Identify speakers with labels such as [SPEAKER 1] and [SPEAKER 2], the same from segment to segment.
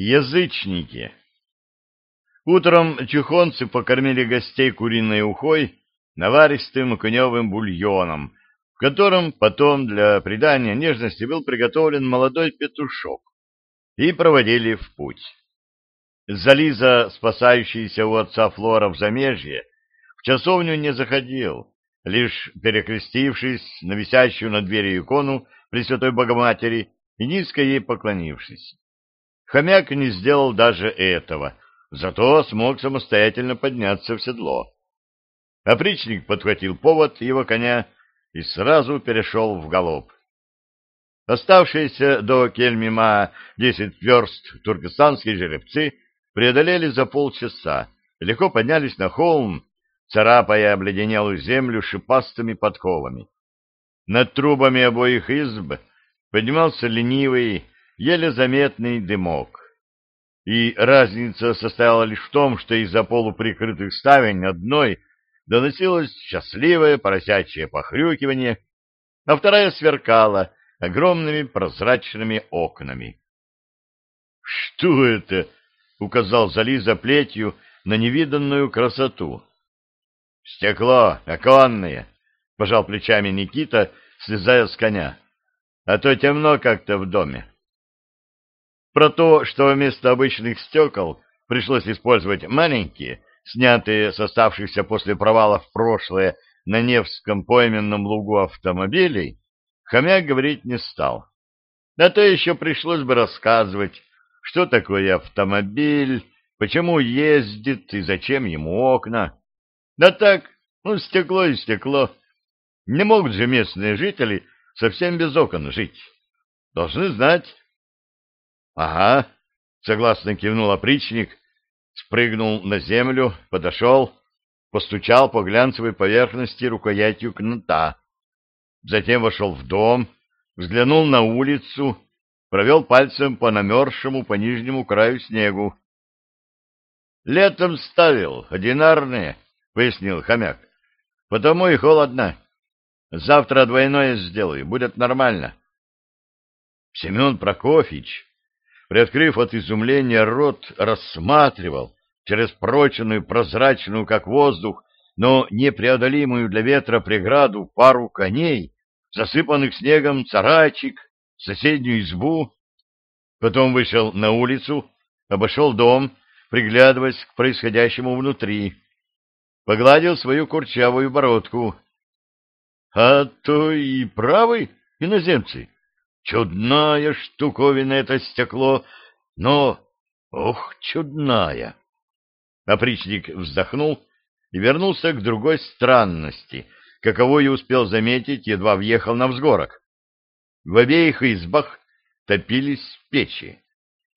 [SPEAKER 1] Язычники. Утром чухонцы покормили гостей куриной ухой наваристым коневым бульоном, в котором потом для придания нежности был приготовлен молодой петушок, и проводили в путь. Зализа, спасающийся у отца Флора в замежье, в часовню не заходил, лишь перекрестившись на висящую над дверью икону Пресвятой Богоматери и низко ей поклонившись. Хомяк не сделал даже этого, зато смог самостоятельно подняться в седло. Опричник подхватил повод его коня и сразу перешел в галоп. Оставшиеся до Кельмима десять верст туркестанские жеребцы преодолели за полчаса легко поднялись на холм, царапая обледенелую землю шипастыми подковами. Над трубами обоих изб поднимался ленивый, еле заметный дымок. И разница состояла лишь в том, что из-за полуприкрытых ставень одной доносилось счастливое поросячье похрюкивание, а вторая сверкала огромными прозрачными окнами. — Что это? — указал Зализа плетью на невиданную красоту. — Стекло, оконное, — пожал плечами Никита, слезая с коня. — А то темно как-то в доме. Про то, что вместо обычных стекол пришлось использовать маленькие, снятые с оставшихся после провала в прошлое на Невском пойменном лугу автомобилей, хомяк говорить не стал. А то еще пришлось бы рассказывать, что такое автомобиль, почему ездит и зачем ему окна. Да так, ну, стекло и стекло. Не могут же местные жители совсем без окон жить. Должны знать, Ага, согласно кивнул опричник, спрыгнул на землю, подошел, постучал по глянцевой поверхности рукоятью кнута. Затем вошел в дом, взглянул на улицу, провел пальцем по намерзшему по нижнему краю снегу. «Летом ставил, одинарные», — пояснил хомяк. «Потому и холодно. Завтра двойное сделаю, будет нормально». Семен Прокофьевич приоткрыв от изумления рот, рассматривал через прочную, прозрачную, как воздух, но непреодолимую для ветра преграду пару коней, засыпанных снегом царачик, соседнюю избу. Потом вышел на улицу, обошел дом, приглядываясь к происходящему внутри. Погладил свою курчавую бородку. — А то и правы иноземцы. Чудная штуковина это стекло, но... Ох, чудная! Опричник вздохнул и вернулся к другой странности, каково и успел заметить, едва въехал на взгорок. В обеих избах топились печи,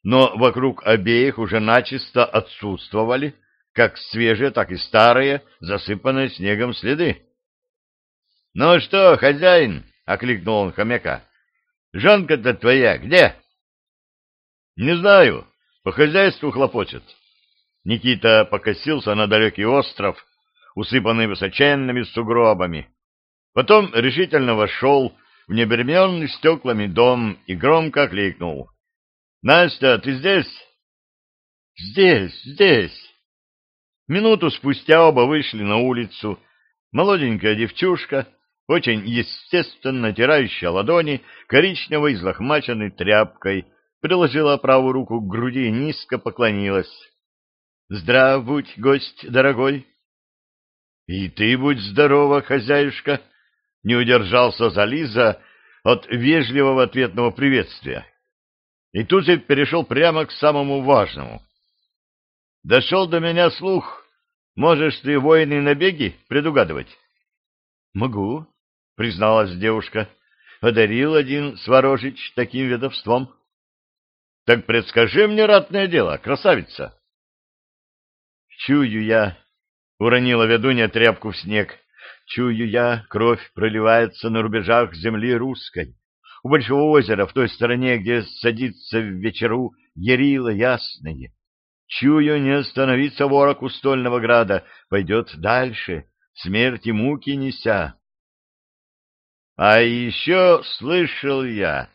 [SPEAKER 1] но вокруг обеих уже начисто отсутствовали как свежие, так и старые, засыпанные снегом следы. — Ну что, хозяин? — окликнул он хомяка. Жанка-то твоя где? Не знаю, по хозяйству хлопочет. Никита покосился на далекий остров, усыпанный высоченными сугробами. Потом решительно вошел в небременный стеклами дом и громко кликнул. — Настя, ты здесь? — Здесь, здесь. Минуту спустя оба вышли на улицу. Молоденькая девчушка очень естественно натирающая ладони коричневой излохмаченной тряпкой, приложила правую руку к груди и низко поклонилась. — Здрав будь, гость дорогой! — И ты будь здорова, хозяюшка! — не удержался Зализа от вежливого ответного приветствия. И тут же перешел прямо к самому важному. — Дошел до меня слух. Можешь ты воины набеги предугадывать? — Могу, — призналась девушка. — Одарил один Сворожич таким ведовством. — Так предскажи мне ратное дело, красавица. — Чую я, — уронила ведунья тряпку в снег, — чую я, кровь проливается на рубежах земли русской. У большого озера, в той стороне, где садится в вечеру ярило ясное. Чую, не остановиться ворог у стольного града, пойдет дальше, смерти муки неся. А еще слышал я,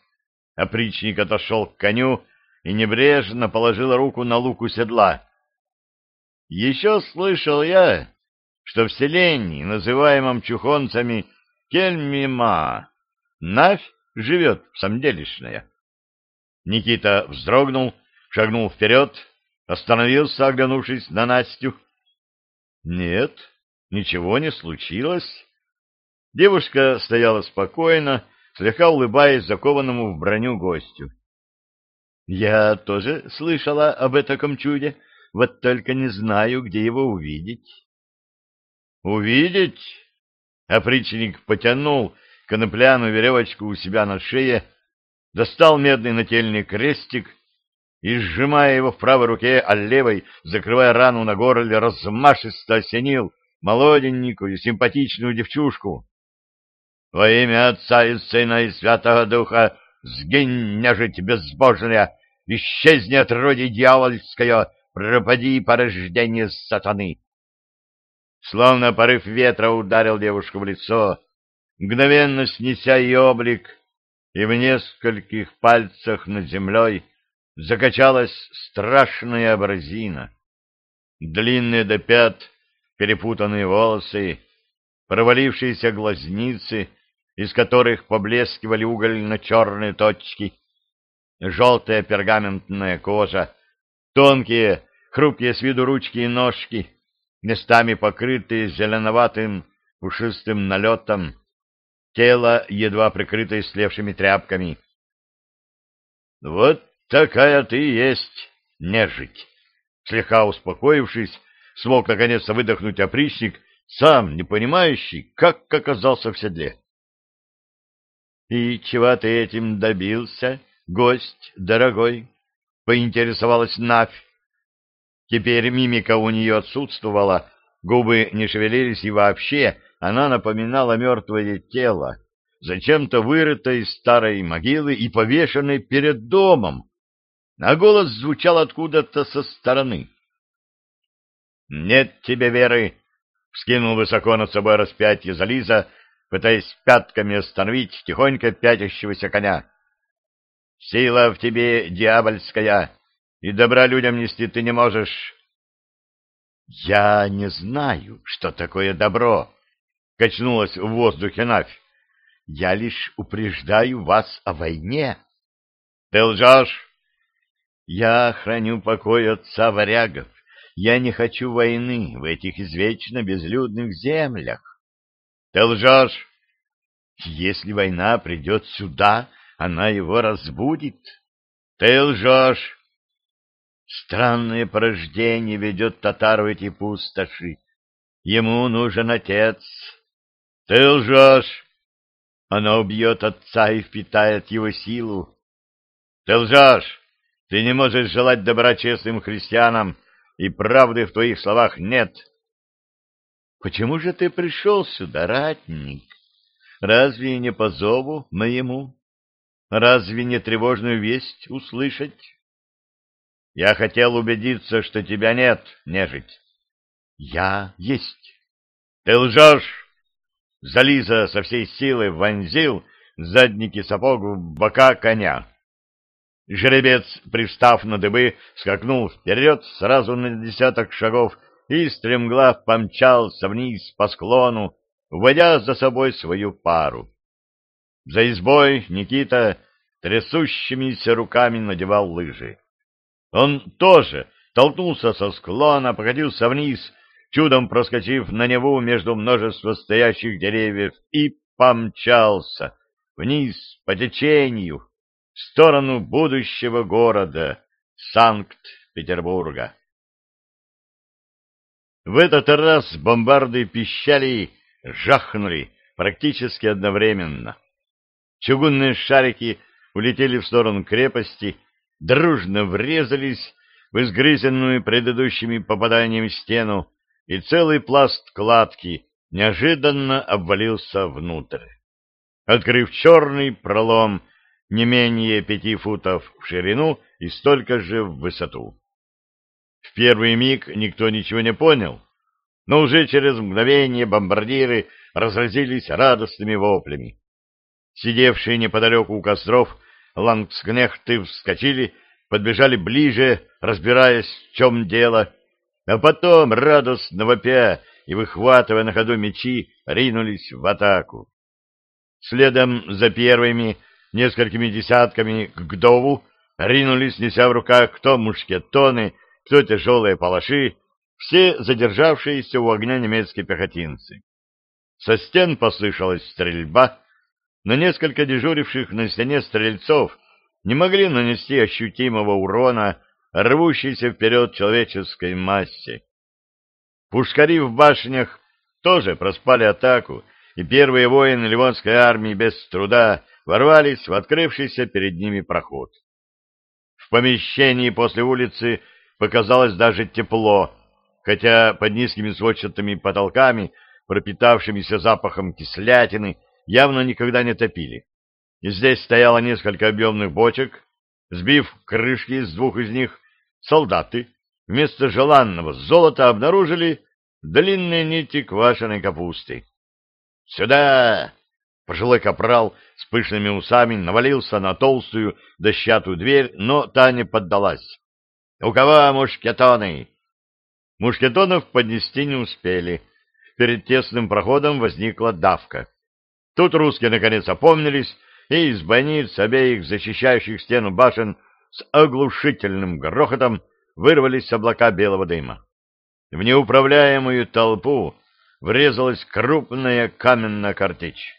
[SPEAKER 1] опричник отошел к коню, и небрежно положила руку на луку седла. Еще слышал я, что в селении, называемом чухонцами Кельмима, Навь живет самделишная. Никита вздрогнул, шагнул вперед, остановился, оглянувшись на Настю. Нет, ничего не случилось. Девушка стояла спокойно, слегка улыбаясь закованному в броню гостю. — Я тоже слышала об этом чуде, вот только не знаю, где его увидеть. — Увидеть? Опричник потянул конопляную веревочку у себя на шее, достал медный нательный крестик и, сжимая его в правой руке, а левой, закрывая рану на горле, размашисто осенил молоденькую, симпатичную девчушку. Во имя Отца и Сына и Святого Духа сгинь, нежить безбожная, исчезни от роди дьявольская, пропади порождение сатаны. Словно порыв ветра ударил девушку в лицо, мгновенно снеся ее облик, и в нескольких пальцах над землей закачалась страшная абразина. Длинные до пят перепутанные волосы, провалившиеся глазницы, из которых поблескивали угольно-черные точки, желтая пергаментная кожа, тонкие, хрупкие с виду ручки и ножки, местами покрытые зеленоватым пушистым налетом, тело, едва прикрытое слевшими тряпками. — Вот такая ты есть, нежить! Слегка успокоившись, смог наконец-то выдохнуть опричник, сам не понимающий, как оказался в седле. — И чего ты этим добился, гость дорогой? — поинтересовалась Навь. Теперь мимика у нее отсутствовала, губы не шевелились, и вообще она напоминала мертвое тело, зачем-то вырытой из старой могилы и повешенной перед домом, а голос звучал откуда-то со стороны. «Нет тебе веры!» — вскинул высоко над собой распятие Зализа, пытаясь пятками остановить тихонько пятящегося коня. «Сила в тебе дьявольская, и добра людям нести ты не можешь». «Я не знаю, что такое добро», — качнулась в воздухе Навь. «Я лишь упреждаю вас о войне». «Ты лжешь?» «Я храню покой отца варягов. Я не хочу войны в этих извечно безлюдных землях. Ты лжешь. Если война придет сюда, она его разбудит. Ты лжешь. Странное порождение ведет татар в эти пустоши. Ему нужен отец. Ты лжешь. Она убьет отца и впитает его силу. Ты лжешь. Ты не можешь желать добра честным христианам, и правды в твоих словах нет. Почему же ты пришел сюда, ратник? Разве не по зову моему? Разве не тревожную весть услышать? Я хотел убедиться, что тебя нет, нежить. Я есть. Ты лжешь! Зализа со всей силы вонзил задники сапог в бока коня. Жеребец, привстав на дыбы, скакнул вперед сразу на десяток шагов и стремглав помчался вниз по склону, уводя за собой свою пару. За избой Никита трясущимися руками надевал лыжи. Он тоже толкнулся со склона, покатился вниз, чудом проскочив на Неву между множества стоящих деревьев, и помчался вниз по течению, в сторону будущего города Санкт-Петербурга. В этот раз бомбарды пищали, жахнули практически одновременно. Чугунные шарики улетели в сторону крепости, дружно врезались в изгрызенную предыдущими попаданиями стену, и целый пласт кладки неожиданно обвалился внутрь. Открыв черный пролом не менее пяти футов в ширину и столько же в высоту. В первый миг никто ничего не понял, но уже через мгновение бомбардиры разразились радостными воплями. Сидевшие неподалеку у костров лангскнехты вскочили подбежали ближе, разбираясь, в чем дело, а потом, радостно вопя и выхватывая на ходу мечи, ринулись в атаку. Следом за первыми несколькими десятками к Гдову ринулись, неся в руках кто мушкетоны, кто тяжелые палаши, все задержавшиеся у огня немецкие пехотинцы. Со стен послышалась стрельба, но несколько дежуривших на стене стрельцов не могли нанести ощутимого урона рвущейся вперед человеческой массе. Пушкари в башнях тоже проспали атаку, и первые воины Ливонской армии без труда ворвались в открывшийся перед ними проход. В помещении после улицы показалось даже тепло, хотя под низкими сводчатыми потолками, пропитавшимися запахом кислятины, явно никогда не топили. И здесь стояло несколько объемных бочек, сбив крышки с двух из них, солдаты вместо желанного золота обнаружили длинные нити квашеной капусты. «Сюда!» Пожилой капрал с пышными усами навалился на толстую дощатую дверь, но та не поддалась. «У кого мушкетоны?» Мушкетонов поднести не успели. Перед тесным проходом возникла давка. Тут русские наконец опомнились, и из больниц обеих защищающих стену башен с оглушительным грохотом вырвались облака белого дыма. В неуправляемую толпу врезалась крупная каменная картечь.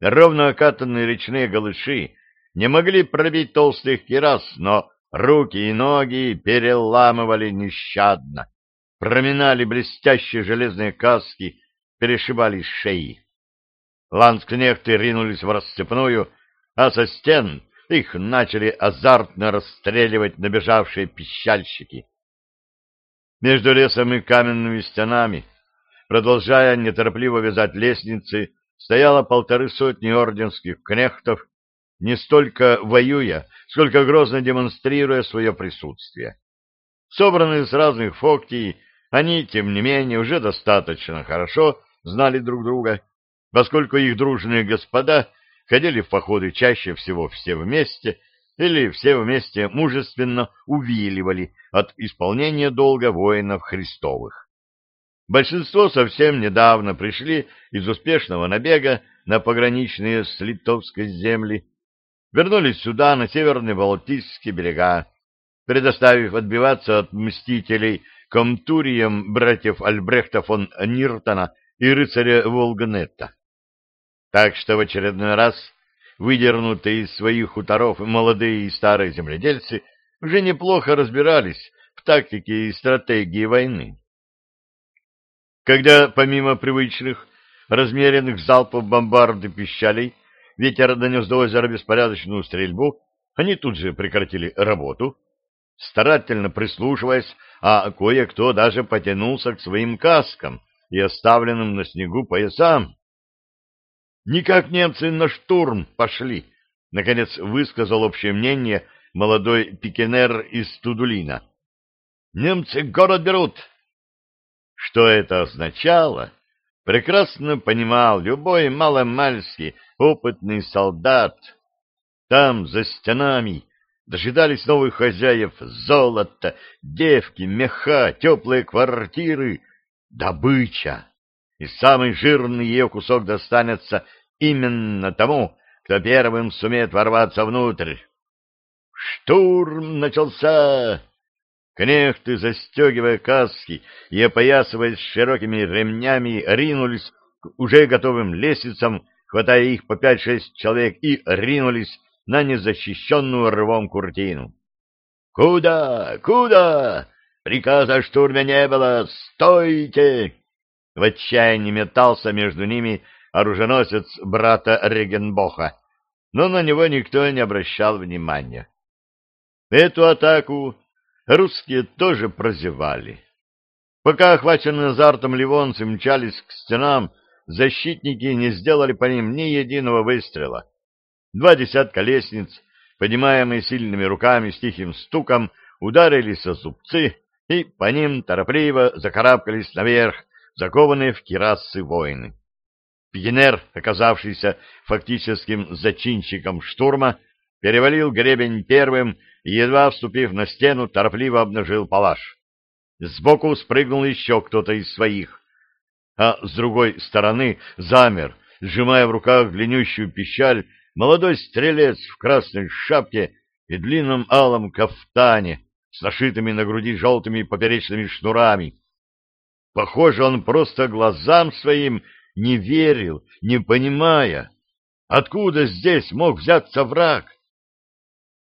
[SPEAKER 1] Ровно окатанные речные голыши не могли пробить толстых кирас, но руки и ноги переламывали нещадно, проминали блестящие железные каски, перешибали шеи. Ланскнехты ринулись в расцепную, а со стен их начали азартно расстреливать набежавшие пищальщики. Между лесом и каменными стенами, продолжая неторопливо вязать лестницы, стояло полторы сотни орденских кнехтов, не столько воюя, сколько грозно демонстрируя свое присутствие. Собранные с разных фоктий, они, тем не менее, уже достаточно хорошо знали друг друга, поскольку их дружные господа ходили в походы чаще всего все вместе или все вместе мужественно увиливали от исполнения долга воинов Христовых. Большинство совсем недавно пришли из успешного набега на пограничные с Литовской земли, вернулись сюда, на северные Балтийские берега, предоставив отбиваться от мстителей комтуриям братьев Альбрехта фон Ниртона и рыцаря Волгнетта. Так что в очередной раз выдернутые из своих хуторов молодые и старые земледельцы уже неплохо разбирались в тактике и стратегии войны. Когда помимо привычных размеренных залпов бомбарды пищалей ветер донес до озера беспорядочную стрельбу, они тут же прекратили работу, старательно прислушиваясь, а кое-кто даже потянулся к своим каскам и оставленным на снегу поясам. «Никак немцы на штурм пошли», — наконец высказал общее мнение молодой пикенер из Тудулина. «Немцы город берут, что это означало, прекрасно понимал любой маломальский опытный солдат. Там, за стенами, дожидались новых хозяев золото, девки, меха, теплые квартиры, добыча. И самый жирный ее кусок достанется именно тому, кто первым сумеет ворваться внутрь. Штурм начался! Кнехты, застегивая каски и опоясываясь широкими ремнями, ринулись к уже готовым лестницам, хватая их по пять-шесть человек, и ринулись на незащищенную рвом куртину. «Куда? Куда? Приказа о штурме не было! Стойте!» В отчаянии метался между ними оруженосец брата Регенбоха, но на него никто не обращал внимания. Эту атаку русские тоже прозевали. Пока охваченные азартом ливонцы мчались к стенам, защитники не сделали по ним ни единого выстрела. Два десятка лестниц, поднимаемые сильными руками с тихим стуком, ударились о зубцы, и по ним торопливо закарабкались наверх, закованные в кирасы воины. Пьенер, оказавшийся фактическим зачинщиком штурма, перевалил гребень первым и, едва вступив на стену, торопливо обнажил палаш. Сбоку спрыгнул еще кто-то из своих, а с другой стороны замер, сжимая в руках длиннющую пищаль, молодой стрелец в красной шапке и длинном алом кафтане с нашитыми на груди желтыми поперечными шнурами. Похоже, он просто глазам своим не верил, не понимая, откуда здесь мог взяться враг.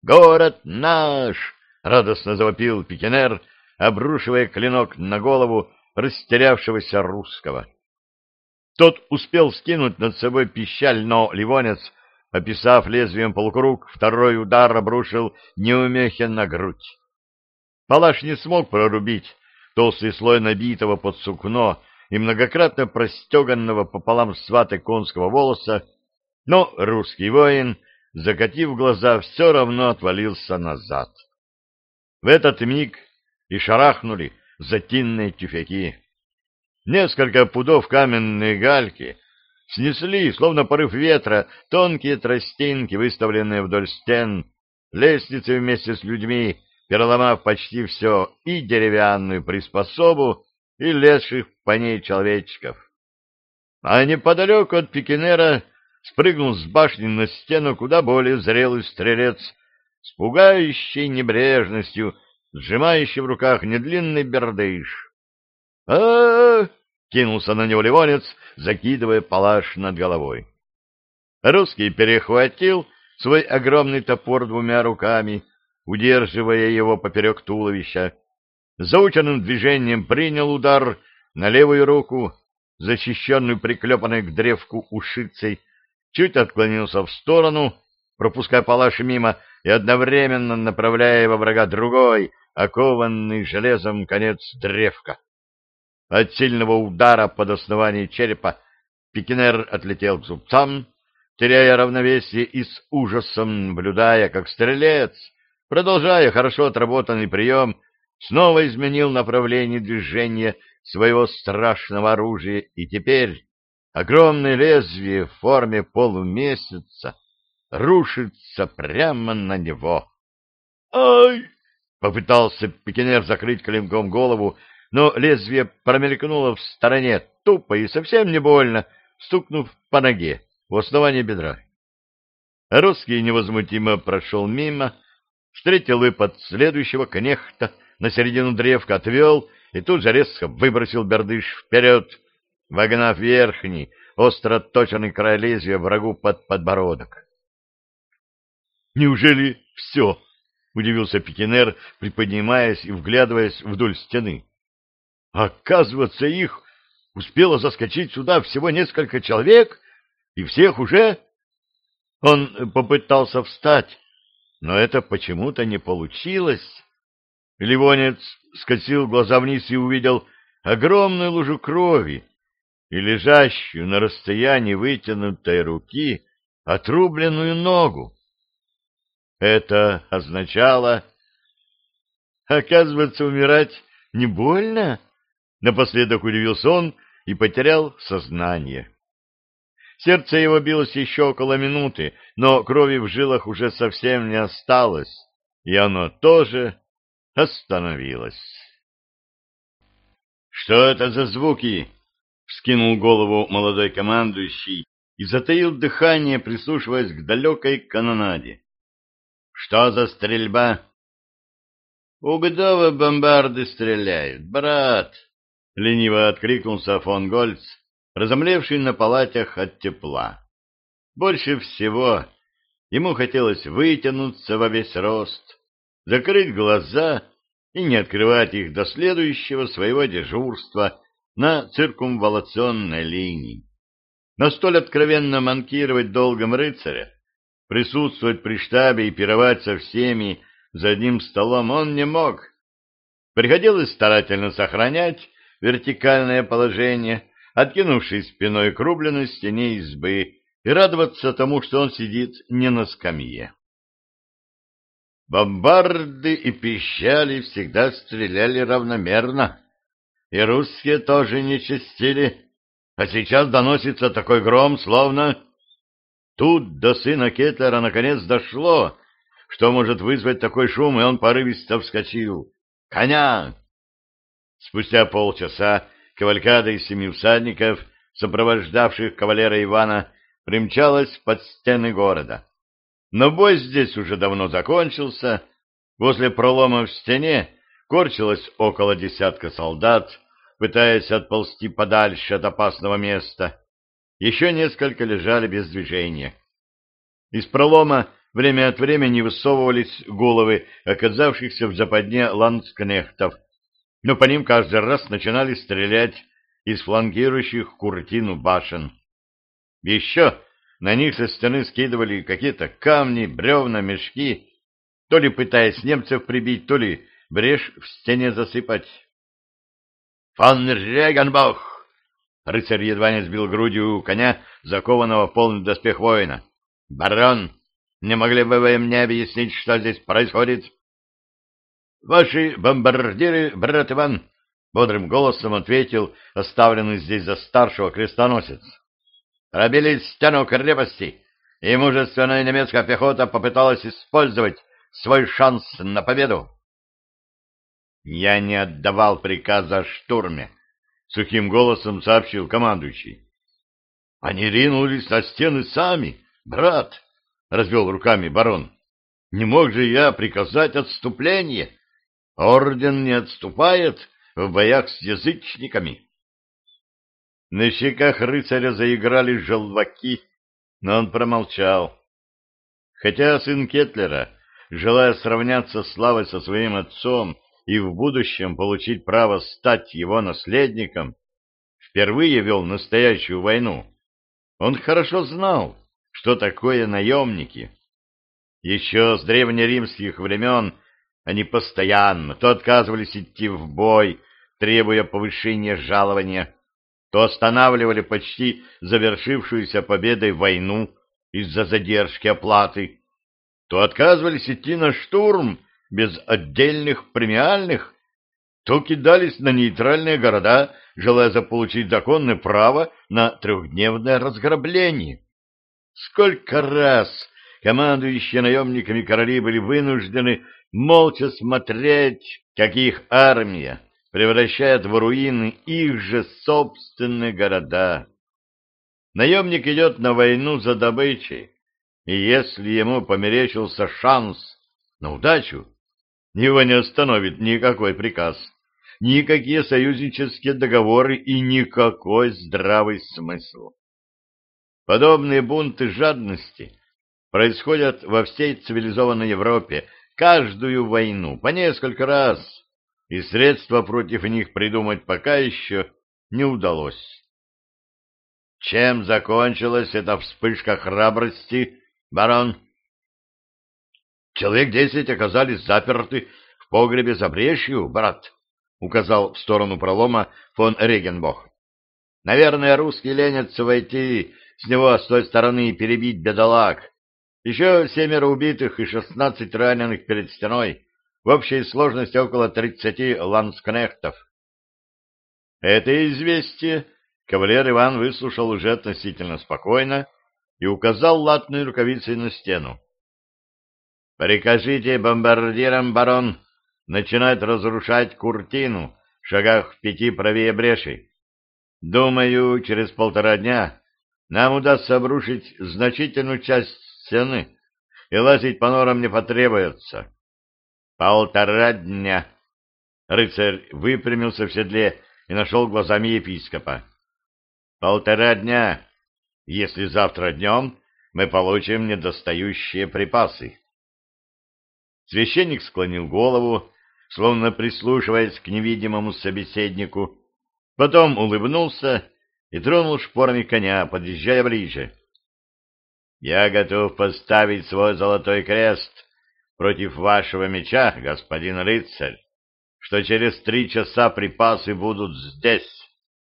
[SPEAKER 1] «Город наш!» — радостно завопил Пикинер, обрушивая клинок на голову растерявшегося русского. Тот успел скинуть над собой пищаль, но ливонец, описав лезвием полукруг, второй удар обрушил неумехе на грудь. Палаш не смог прорубить толстый слой набитого под сукно и многократно простеганного пополам с ватой конского волоса, но русский воин, закатив глаза, все равно отвалился назад. В этот миг и шарахнули затинные тюфяки. Несколько пудов каменной гальки снесли, словно порыв ветра, тонкие тростинки, выставленные вдоль стен, лестницы вместе с людьми, переломав почти все, и деревянную приспособу, и лезших по ней человечков. А неподалеку от Пикинера спрыгнул с башни на стену куда более зрелый стрелец с пугающей небрежностью, сжимающий в руках недлинный бердыш а, кинулся на него ливонец, закидывая палаш над головой. Русский перехватил свой огромный топор двумя руками, удерживая его поперек туловища. Заученным движением принял удар на левую руку, защищенную приклепанной к древку ушицей, чуть отклонился в сторону, пропуская палаш мимо и одновременно направляя во врага другой, окованный железом конец древка. От сильного удара под основание черепа Пикинер отлетел к зубцам, теряя равновесие и с ужасом наблюдая, как стрелец, продолжая хорошо отработанный прием, снова изменил направление движения своего страшного оружия, и теперь огромное лезвие в форме полумесяца рушится прямо на него. «Ай!» — попытался Пекинер закрыть клинком голову, но лезвие промелькнуло в стороне тупо и совсем не больно, стукнув по ноге в основании бедра. Русский невозмутимо прошел мимо, встретил выпад следующего кнехта, на середину древка отвел и тут же резко выбросил бердыш вперед, вогнав верхний, остро точенный край лезвия врагу под подбородок. «Неужели все?» — удивился Пекинер, приподнимаясь и вглядываясь вдоль стены. Оказывается, их успело заскочить сюда всего несколько человек, и всех уже... Он попытался встать, но это почему-то не получилось. Ливонец скосил глаза вниз и увидел огромную лужу крови и лежащую на расстоянии вытянутой руки отрубленную ногу. Это означало... Оказывается, умирать не больно? Напоследок удивился он и потерял сознание. Сердце его билось еще около минуты, но крови в жилах уже совсем не осталось, и оно тоже остановилось. «Что это за звуки?» — вскинул голову молодой командующий и затаил дыхание, прислушиваясь к далекой канонаде. «Что за стрельба?» «У бомбарды стреляют, брат!» — лениво откликнулся фон Гольц, разомлевший на палатях от тепла. Больше всего ему хотелось вытянуться во весь рост, закрыть глаза и не открывать их до следующего своего дежурства на циркумволационной линии. Но столь откровенно манкировать долгом рыцаря, присутствовать при штабе и пировать со всеми за одним столом он не мог. Приходилось старательно сохранять вертикальное положение, откинувшись спиной к рубленой стене избы, и радоваться тому, что он сидит не на скамье. Бомбарды и пищали всегда стреляли равномерно, и русские тоже не чистили, а сейчас доносится такой гром, словно... Тут до сына Кетлера наконец дошло, что может вызвать такой шум, и он порывисто вскочил. «Коня!» Спустя полчаса кавалькада из семи всадников, сопровождавших кавалера Ивана, примчалась под стены города. Но бой здесь уже давно закончился. Возле пролома в стене корчилось около десятка солдат, пытаясь отползти подальше от опасного места. Еще несколько лежали без движения. Из пролома время от времени высовывались головы оказавшихся в западне ландскнехтов, но по ним каждый раз начинали стрелять из флангирующих куртину башен. Еще на них со стены скидывали какие-то камни, бревна, мешки, то ли пытаясь немцев прибить, то ли брешь в стене засыпать. «Фон Регенбах!» Рыцарь едва не сбил грудью коня, закованного в полный доспех воина. «Барон, не могли бы вы мне объяснить, что здесь происходит?» «Ваши бомбардиры, брат Иван!» — бодрым голосом ответил оставленный здесь за старшего крестоносец пробили стену крепости, и мужественная немецкая пехота попыталась использовать свой шанс на победу. «Я не отдавал приказа о штурме», — сухим голосом сообщил командующий. «Они ринулись на стены сами, брат», — развел руками барон. «Не мог же я приказать отступление? Орден не отступает в боях с язычниками». На щеках рыцаря заиграли желваки, но он промолчал. Хотя сын Кетлера, желая сравняться славой со своим отцом и в будущем получить право стать его наследником, впервые вел настоящую войну. Он хорошо знал, что такое наемники. Еще с древнеримских времен они постоянно то отказывались идти в бой, требуя повышения жалования, то останавливали почти завершившуюся победой войну из-за задержки оплаты, то отказывались идти на штурм без отдельных премиальных, то кидались на нейтральные города, желая заполучить законное право на трехдневное разграбление. Сколько раз командующие наемниками короли были вынуждены молча смотреть, как их армия превращает в руины их же собственные города. Наемник идет на войну за добычей, и если ему померещился шанс на удачу, его не остановит никакой приказ, никакие союзнические договоры и никакой здравый смысл. Подобные бунты жадности происходят во всей цивилизованной Европе каждую войну по несколько раз, и средства против них придумать пока еще не удалось. Чем закончилась эта вспышка храбрости, барон? Человек десять оказались заперты в погребе за брешью, брат, указал в сторону пролома фон Регенбох. Наверное, русский ленятся войти с него с той стороны и перебить бедолаг. Еще семеро убитых и шестнадцать раненых перед стеной. В общей сложности около тридцати ланскнехтов. Это известие кавалер Иван выслушал уже относительно спокойно и указал латной рукавицей на стену. «Прикажите бомбардирам, барон, начинать разрушать куртину в шагах в пяти правее бреши. Думаю, через полтора дня нам удастся обрушить значительную часть стены, и лазить по норам не потребуется. Полтора дня. Рыцарь выпрямился в седле и нашел глазами епископа. Полтора дня, если завтра днем мы получим недостающие припасы. Священник склонил голову, словно прислушиваясь к невидимому собеседнику, потом улыбнулся и тронул шпорами коня, подъезжая ближе. — Я готов поставить свой золотой крест против вашего меча, господин рыцарь, что через три часа припасы будут здесь.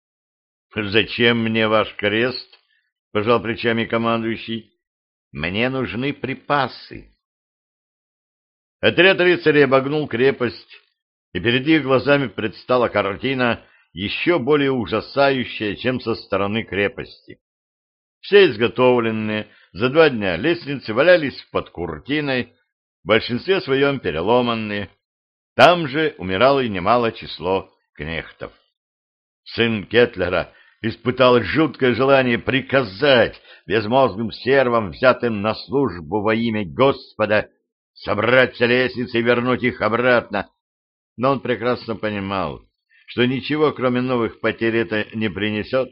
[SPEAKER 1] — Зачем мне ваш крест? — пожал плечами командующий. — Мне нужны припасы. Отряд рыцарей обогнул крепость, и перед их глазами предстала картина еще более ужасающая, чем со стороны крепости. Все изготовленные за два дня лестницы валялись под куртиной, в большинстве своем переломанные. Там же умирало и немало число кнехтов. Сын Кетлера испытал жуткое желание приказать безмозглым сервам, взятым на службу во имя Господа, собрать лестницы и вернуть их обратно. Но он прекрасно понимал, что ничего, кроме новых потерь, это не принесет.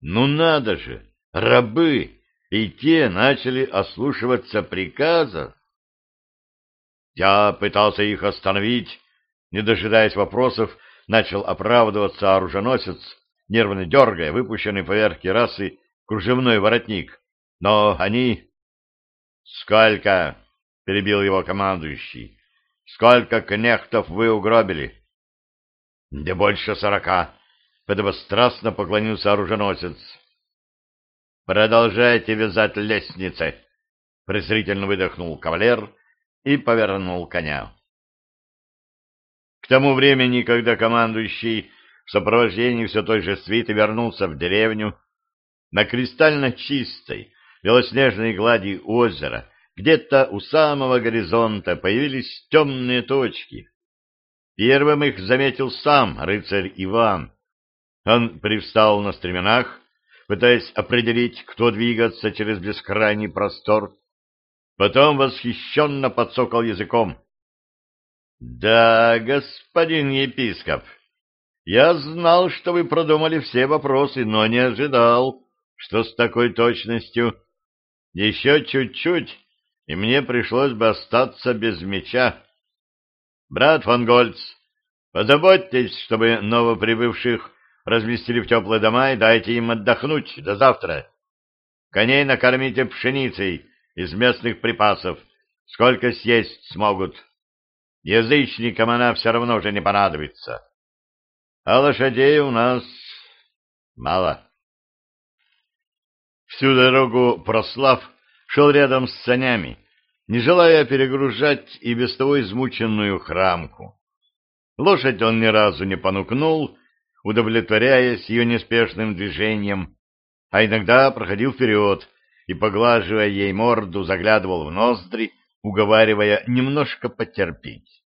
[SPEAKER 1] Ну надо же, рабы, и те начали ослушиваться приказа. Я пытался их остановить, не дожидаясь вопросов, начал оправдываться оруженосец, нервно дергая выпущенный поверх керасы кружевной воротник. Но они... — Сколько? — перебил его командующий. — Сколько кнехтов вы угробили? — Да больше сорока. Подобострастно поклонился оруженосец. — Продолжайте вязать лестницы. Презрительно выдохнул кавалер и повернул коня. К тому времени, когда командующий в сопровождении все той же свиты вернулся в деревню, на кристально чистой белоснежной глади озера где-то у самого горизонта появились темные точки. Первым их заметил сам рыцарь Иван. Он привстал на стременах, пытаясь определить, кто двигаться через бескрайний простор. Потом восхищенно подсокал языком. Да, господин епископ, я знал, что вы продумали все вопросы, но не ожидал, что с такой точностью. Еще чуть-чуть, и мне пришлось бы остаться без меча. Брат фон Гольц, позаботьтесь, чтобы новоприбывших разместили в теплые дома и дайте им отдохнуть до завтра. Коней накормите пшеницей из местных припасов, сколько съесть смогут. Язычникам она все равно уже не понадобится. А лошадей у нас мало. Всю дорогу Прослав шел рядом с санями, не желая перегружать и без того измученную храмку. Лошадь он ни разу не понукнул, удовлетворяясь ее неспешным движением, а иногда проходил вперед и, поглаживая ей морду, заглядывал в ноздри, уговаривая немножко потерпеть.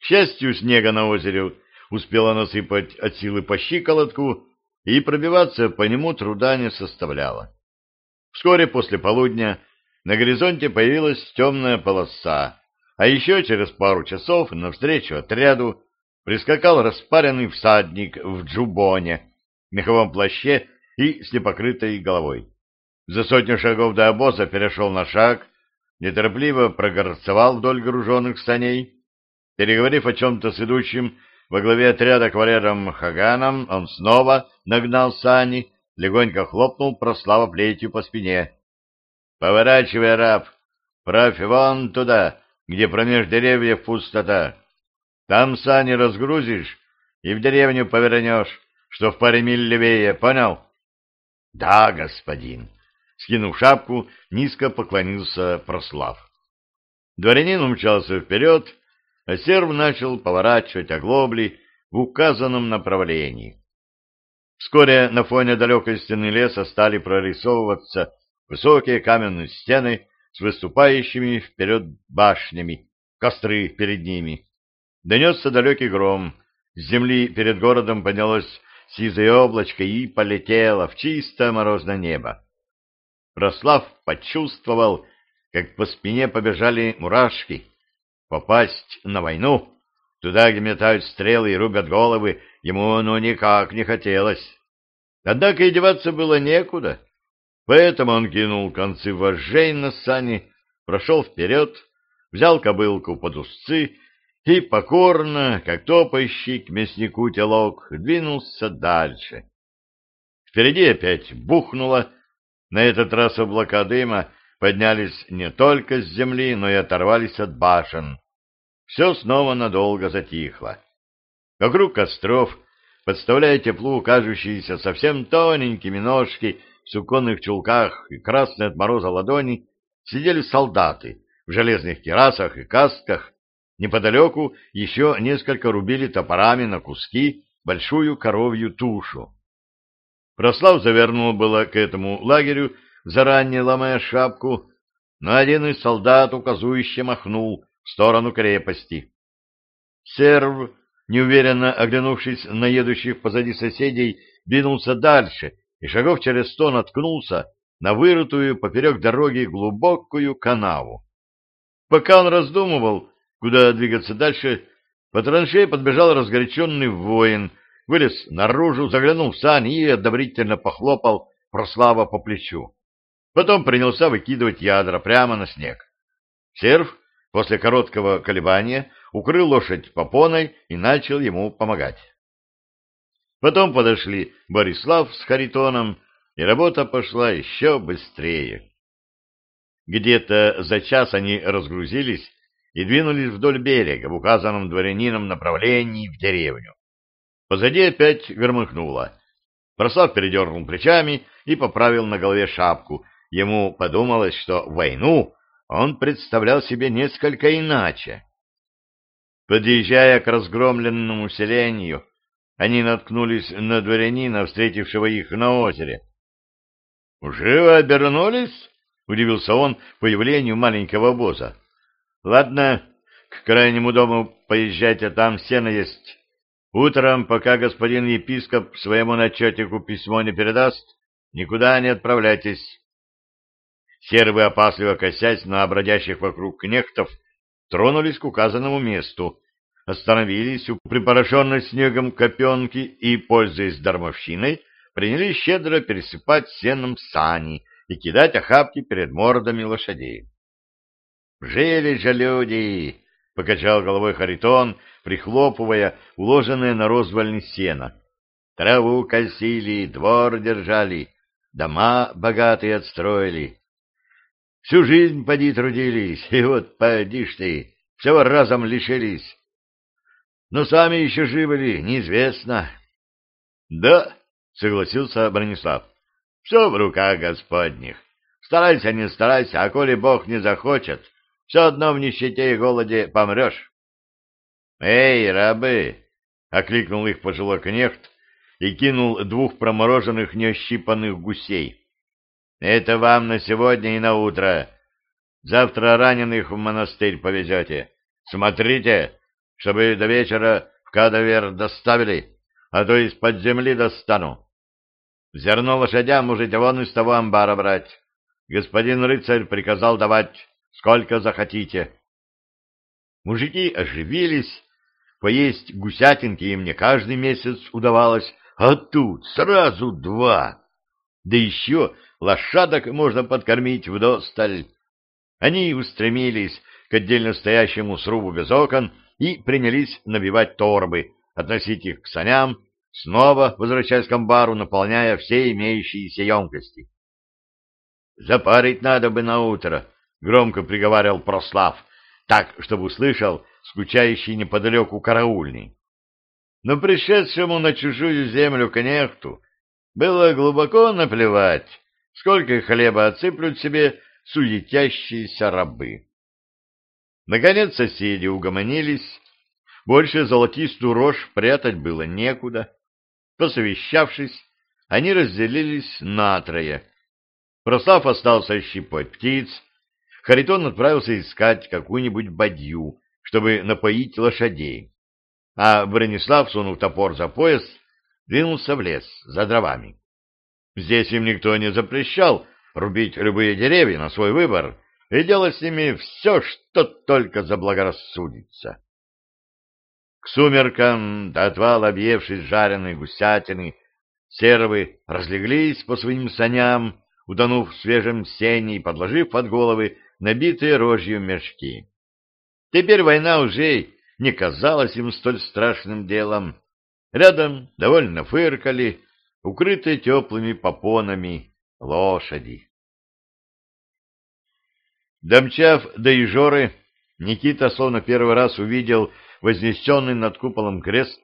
[SPEAKER 1] К счастью, снега на озере успела насыпать от силы по щиколотку, и пробиваться по нему труда не составляло. Вскоре после полудня на горизонте появилась темная полоса, а еще через пару часов навстречу отряду прискакал распаренный всадник в джубоне, меховом плаще и с непокрытой головой. За сотню шагов до обоза перешел на шаг, неторопливо прогорцевал вдоль груженных саней. Переговорив о чем-то с идущим во главе отряда кавалером Хаганом, он снова нагнал сани, легонько хлопнул прослава плетью по спине. — Поворачивай, раб, правь вон туда, где промеж деревьев пустота. Там сани разгрузишь и в деревню повернешь, что в паре миль левее, понял? — Да, господин. Скинув шапку, низко поклонился Прослав. Дворянин умчался вперед, а серв начал поворачивать оглобли в указанном направлении. Вскоре на фоне далекой стены леса стали прорисовываться высокие каменные стены с выступающими вперед башнями, костры перед ними. Донесся далекий гром, с земли перед городом поднялось сизое облачко и полетело в чистое морозное небо. Прослав почувствовал, как по спине побежали мурашки. Попасть на войну, туда, где метают стрелы и рубят головы, ему ну никак не хотелось. Однако и деваться было некуда, поэтому он кинул концы вожжей на сани, прошел вперед, взял кобылку под узцы и покорно, как топающий к мяснику телок, двинулся дальше. Впереди опять бухнуло, на этот раз облака дыма поднялись не только с земли, но и оторвались от башен. Все снова надолго затихло. Вокруг костров, подставляя теплу кажущиеся совсем тоненькими ножки в суконных чулках и красные от мороза ладони, сидели солдаты в железных керасах и касках, Неподалеку еще несколько рубили топорами на куски большую коровью тушу. Прослав завернул было к этому лагерю, заранее ломая шапку, но один из солдат указующе махнул в сторону крепости. Серв, неуверенно оглянувшись на едущих позади соседей, двинулся дальше и шагов через сто наткнулся на вырытую поперек дороги глубокую канаву. Пока он раздумывал, куда двигаться дальше, по траншее подбежал разгоряченный воин, вылез наружу, заглянул в сани и одобрительно похлопал Прослава по плечу. Потом принялся выкидывать ядра прямо на снег. Серв после короткого колебания укрыл лошадь попоной и начал ему помогать. Потом подошли Борислав с Харитоном, и работа пошла еще быстрее. Где-то за час они разгрузились и двинулись вдоль берега в указанном дворянином направлении в деревню. Позади опять громыхнуло. Прослав передернул плечами и поправил на голове шапку. Ему подумалось, что войну он представлял себе несколько иначе. Подъезжая к разгромленному селению, они наткнулись на дворянина, встретившего их на озере. — вы обернулись? — удивился он появлению маленького обоза. Ладно, к крайнему дому поезжайте, там сено есть. Утром, пока господин епископ своему начетику письмо не передаст, никуда не отправляйтесь. Сервы, опасливо косясь на бродящих вокруг кнехтов, тронулись к указанному месту, остановились у припорошенной снегом копенки и, пользуясь дармовщиной, принялись щедро пересыпать сеном сани и кидать охапки перед мордами лошадей. Жили же люди, — покачал головой Харитон, прихлопывая уложенное на розвальни сено. Траву косили, двор держали, дома богатые отстроили. Всю жизнь поди трудились, и вот поди ж ты, всего разом лишились. Но сами еще живы ли, неизвестно. — Да, — согласился Бронислав, — все в руках господних. Старайся, не старайся, а коли Бог не захочет, все одно в нищете и голоде помрешь. — Эй, рабы! — окликнул их пожилой кнехт и кинул двух промороженных неощипанных гусей. — Это вам на сегодня и на утро. Завтра раненых в монастырь повезете. Смотрите, чтобы до вечера в Кадавер доставили, а то из-под земли достану. Зерно лошадям можете вон из того амбара брать. Господин рыцарь приказал давать сколько захотите. Мужики оживились, поесть гусятинки им не каждый месяц удавалось, а тут сразу два. Да еще лошадок можно подкормить вдосталь. Они устремились к отдельно стоящему срубу без окон и принялись набивать торбы, относить их к саням, снова возвращаясь к амбару, наполняя все имеющиеся емкости. Запарить надо бы на утро, — громко приговаривал Прослав, так, чтобы услышал скучающий неподалеку караульный. Но пришедшему на чужую землю конехту было глубоко наплевать, сколько хлеба отсыплют себе суетящиеся рабы. Наконец соседи угомонились, больше золотистую рожь прятать было некуда. Посовещавшись, они разделились на трое. Прослав остался щипать птиц, Харитон отправился искать какую-нибудь бадью, чтобы напоить лошадей, а Бронислав, сунув топор за пояс, двинулся в лес за дровами. Здесь им никто не запрещал рубить любые деревья на свой выбор и делать с ними все, что только заблагорассудится. К сумеркам, до отвала объевшись жареной гусятины, сервы разлеглись по своим саням, утонув в свежем сене и подложив под головы набитые рожью мешки. Теперь война уже не казалась им столь страшным делом. Рядом довольно фыркали, укрытые теплыми попонами, лошади. Домчав до Ижоры, Никита словно первый раз увидел вознесенный над куполом крест,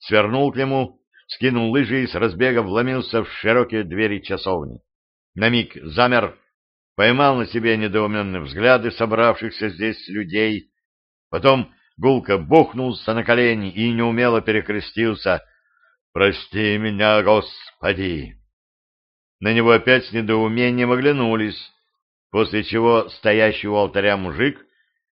[SPEAKER 1] свернул к нему, скинул лыжи и с разбега вломился в широкие двери часовни. На миг замер, поймал на себе недоуменные взгляды собравшихся здесь людей, потом гулко бухнулся на колени и неумело перекрестился «Прости меня, Господи!». На него опять с недоумением оглянулись. после чего стоящий у алтаря мужик,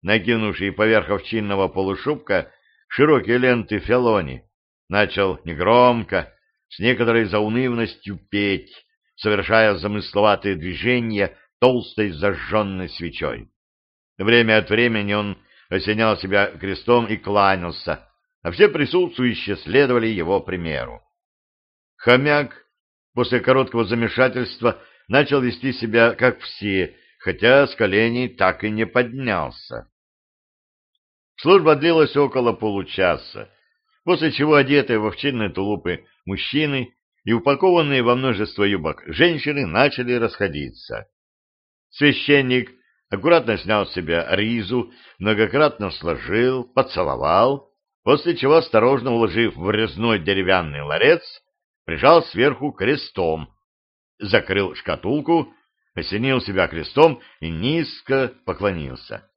[SPEAKER 1] накинувший поверх овчинного полушубка широкие ленты фелони, начал негромко, с некоторой заунывностью петь, совершая замысловатые движения толстой зажженной свечой. Время от времени он осенял себя крестом и кланялся, а все присутствующие следовали его примеру. Хомяк после короткого замешательства начал вести себя, как все, хотя с коленей так и не поднялся. Служба длилась около получаса, после чего одетые в овчинные тулупы мужчины и упакованные во множество юбок женщины начали расходиться. Священник аккуратно снял с себя ризу, многократно сложил, поцеловал, после чего, осторожно уложив в резной деревянный ларец, прижал сверху крестом, закрыл шкатулку, осенил себя крестом и низко поклонился.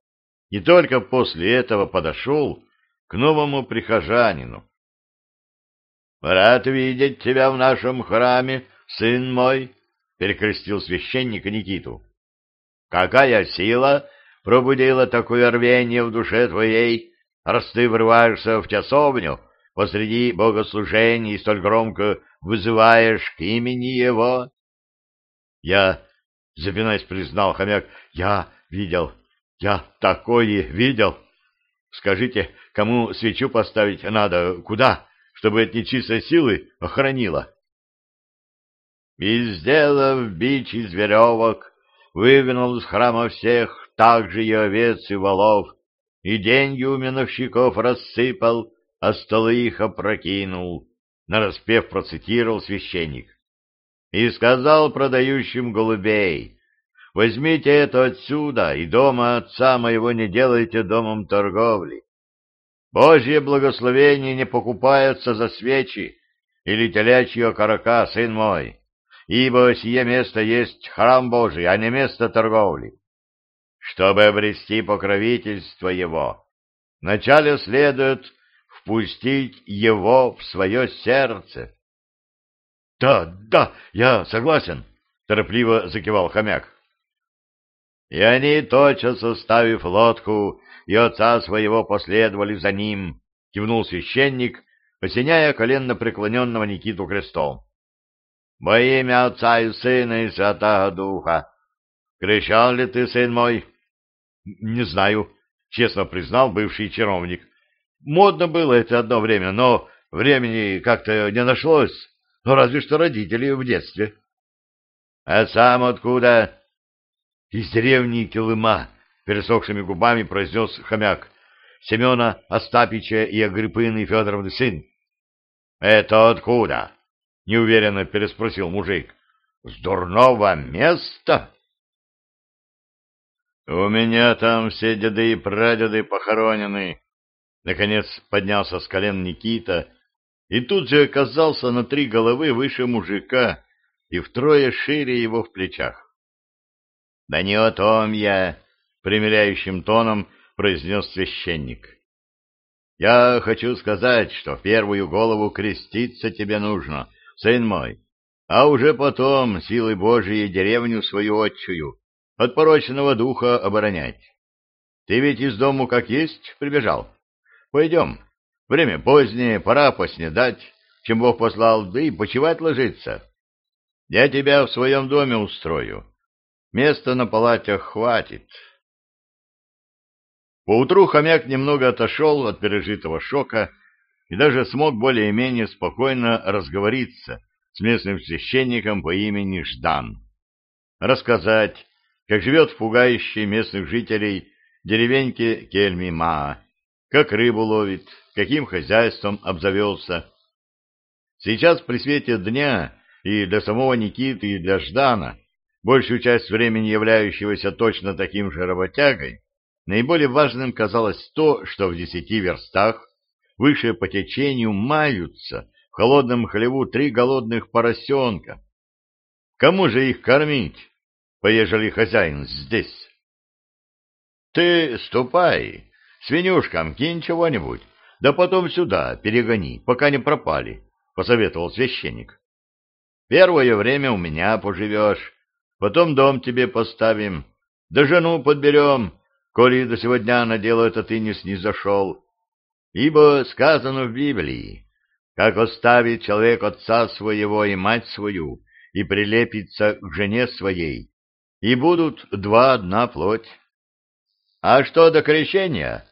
[SPEAKER 1] И только после этого подошел к новому прихожанину. — Рад видеть тебя в нашем храме, сын мой, — перекрестил священник Никиту. — Какая сила пробудила такое рвение в душе твоей, раз ты врываешься в часовню посреди богослужений и столь громко вызываешь к имени его? Я, запинаясь, признал хомяк, я видел, я такое видел. Скажите, кому свечу поставить надо, куда, чтобы от нечистой силы охранила? И, сделав бич из веревок, выгнал из храма всех, также и овец и волов, и деньги у меновщиков рассыпал, а столы их опрокинул, — нараспев процитировал священник. И сказал продающим голубей, возьмите это отсюда, и дома отца моего не делайте домом торговли. Божье благословение не покупается за свечи или телячьи окорока, сын мой, ибо сие место есть храм Божий, а не место торговли. Чтобы обрести покровительство его, вначале следует впустить его в свое сердце. — Да, да, я согласен, — торопливо закивал хомяк. И они, тотчас составив лодку, и отца своего последовали за ним, — кивнул священник, осеняя коленно преклоненного Никиту крестом. — Во имя Отца и Сына и Святого Духа! Крещал ли ты, сын мой? — Не знаю, — честно признал бывший чиновник. — Модно было это одно время, но времени как-то не нашлось, ну, разве что родители в детстве. — А сам откуда? — Из деревни Килыма, — пересохшими губами произнес хомяк. — Семена Остапича и Агриппины Федоровны сын. — Это откуда? — неуверенно переспросил мужик. — С дурного места? — у меня там все деды и прадеды похоронены. Наконец поднялся с колен Никита и тут же оказался на три головы выше мужика и втрое шире его в плечах. — Да не о том я, — примиряющим тоном произнес священник. — Я хочу сказать, что в первую голову креститься тебе нужно, сын мой, а уже потом силой Божией деревню свою отчую от порочного духа оборонять. Ты ведь из дому как есть прибежал. Пойдем. Время позднее, пора поснедать, чем Бог послал, да и почевать ложиться. Я тебя в своем доме устрою. Места на палатях хватит. Поутру хомяк немного отошел от пережитого шока и даже смог более-менее спокойно разговориться с местным священником по имени Ждан. Рассказать, как живет в пугающей местных жителей деревеньке Кельми-Маа, как рыбу ловит, каким хозяйством обзавелся. Сейчас при свете дня и для самого Никиты, и для Ждана, большую часть времени являющегося точно таким же работягой, наиболее важным казалось то, что в десяти верстах выше по течению маются в холодном хлеву три голодных поросенка. Кому же их кормить? Поежели хозяин здесь. — Ты ступай, свинюшкам кинь чего-нибудь, да потом сюда перегони, пока не пропали, — посоветовал священник. — Первое время у меня поживешь, потом дом тебе поставим, Да жену подберем, коли до сегодня на дело это ты не снизошел. Ибо сказано в Библии, как оставит человек отца своего и мать свою, и прилепится к жене своей, и будут два одна плоть. А что до крещения,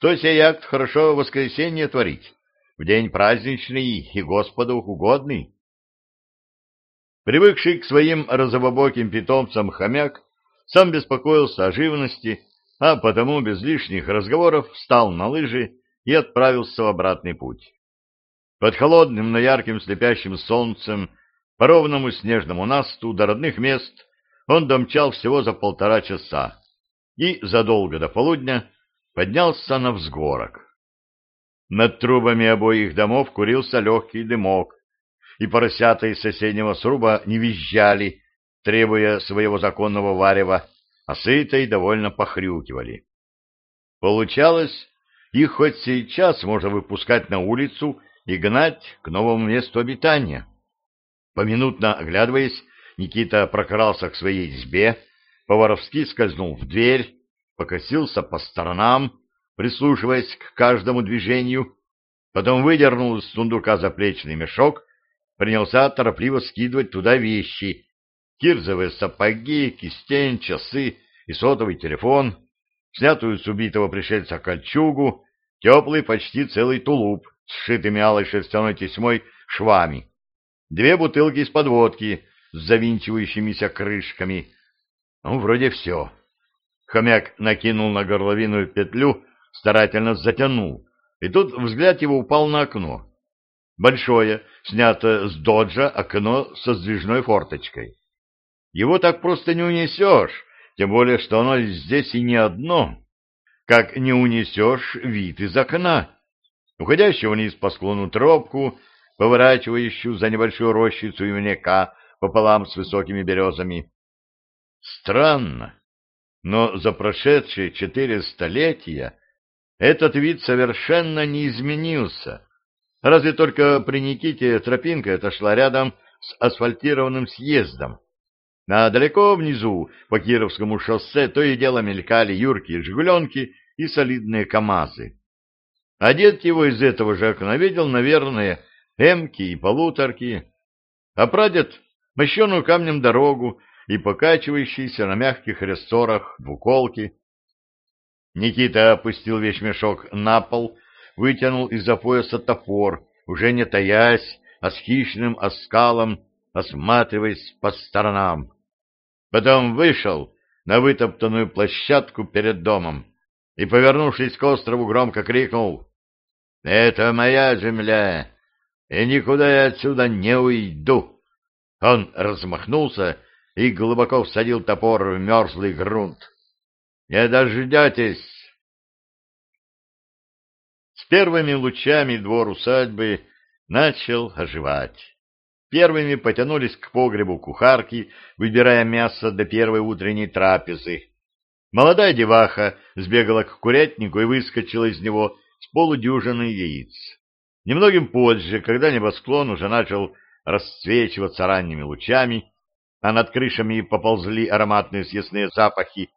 [SPEAKER 1] то сей акт хорошо воскресенье творить, в день праздничный и Господу угодный. Привыкший к своим розовобоким питомцам хомяк сам беспокоился о живности, а потому без лишних разговоров встал на лыжи и отправился в обратный путь. Под холодным, но ярким слепящим солнцем по ровному снежному насту до родных мест он домчал всего за полтора часа и задолго до полудня поднялся на взгорок. Над трубами обоих домов курился легкий дымок, и поросята из соседнего сруба не визжали, требуя своего законного варева, а сыто довольно похрюкивали. Получалось, их хоть сейчас можно выпускать на улицу и гнать к новому месту обитания. Поминутно оглядываясь, Никита прокрался к своей избе, по-воровски скользнул в дверь, покосился по сторонам, прислушиваясь к каждому движению, потом выдернул из сундука заплечный мешок, принялся торопливо скидывать туда вещи, кирзовые сапоги, кистень, часы и сотовый телефон, снятую с убитого пришельца кольчугу, теплый почти целый тулуп сшитыми алой шерстяной тесьмой швами, две бутылки из подводки с завинчивающимися крышками. Ну, вроде все. Хомяк накинул на горловину петлю, старательно затянул, и тут взгляд его упал на окно. Большое, снято с доджа окно со сдвижной форточкой. Его так просто не унесешь, тем более, что оно здесь и не одно. Как не унесешь вид из окна уходящего вниз по склону тропку, поворачивающую за небольшую рощицу ивняка пополам с высокими березами. Странно, но за прошедшие четыре столетия этот вид совершенно не изменился. Разве только при Никите тропинка эта шла рядом с асфальтированным съездом. А далеко внизу, по Кировскому шоссе, то и дело мелькали юркие «Жигуленки» и солидные КАМАЗы. А дед его из этого же окна видел, наверное, эмки и полуторки, а прадед — мощеную камнем дорогу и покачивающиеся на мягких рессорах двуколки. Никита опустил вещмешок на пол, вытянул из-за пояса топор, уже не таясь, а с хищным оскалом, осматриваясь по сторонам. Потом вышел на вытоптанную площадку перед домом и, повернувшись к острову, громко крикнул это моя земля, и никуда я отсюда не уйду. Он размахнулся и глубоко всадил топор в мерзлый грунт. Не дождетесь! С первыми лучами двор усадьбы начал оживать. Первыми потянулись к погребу кухарки, выбирая мясо для первой утренней трапезы. Молодая деваха сбегала к курятнику и выскочила из него с полудюжины яиц. Немногим позже, когда небосклон уже начал расцвечиваться ранними лучами, а над крышами поползли ароматные съестные запахи,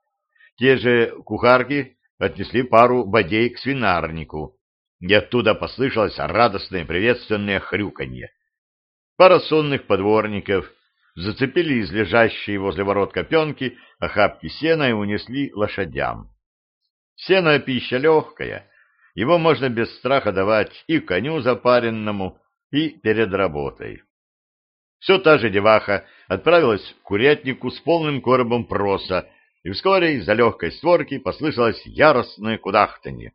[SPEAKER 1] те же кухарки отнесли пару бодей к свинарнику, и оттуда послышалось радостное приветственное хрюканье. Пара сонных подворников зацепили из лежащей возле ворот копенки охапки сена и унесли лошадям. Сено пища легкая, его можно без страха давать и коню запаренному, и перед работой. Все та же деваха отправилась к курятнику с полным коробом проса, и вскоре из-за легкой створки послышалось яростное кудахтанье.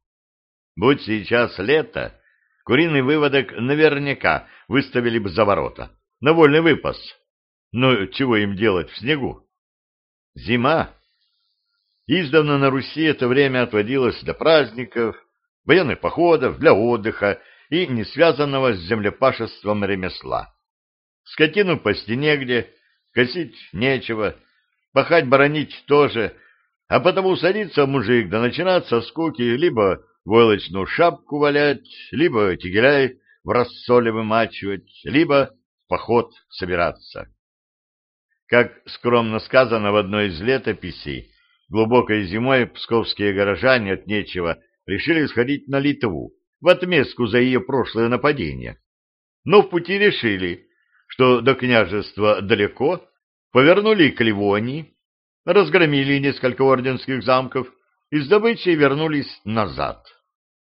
[SPEAKER 1] Будь сейчас лето, куриный выводок наверняка выставили бы за ворота, на вольный выпас. Но чего им делать в снегу? Зима. Издавна на Руси это время отводилось для праздников, военных походов, для отдыха и не связанного с землепашеством ремесла. Скотину пасти негде, косить нечего, пахать баронить тоже, а потому садится мужик да начинать со скуки либо войлочную шапку валять, либо тегеляй в рассоле вымачивать, либо в поход собираться. Как скромно сказано в одной из летописей, глубокой зимой псковские горожане от нечего решили сходить на Литву в отместку за ее прошлое нападение. Но в пути решили, что до княжества далеко, повернули к Ливонии, разгромили несколько орденских замков и с добычей вернулись назад.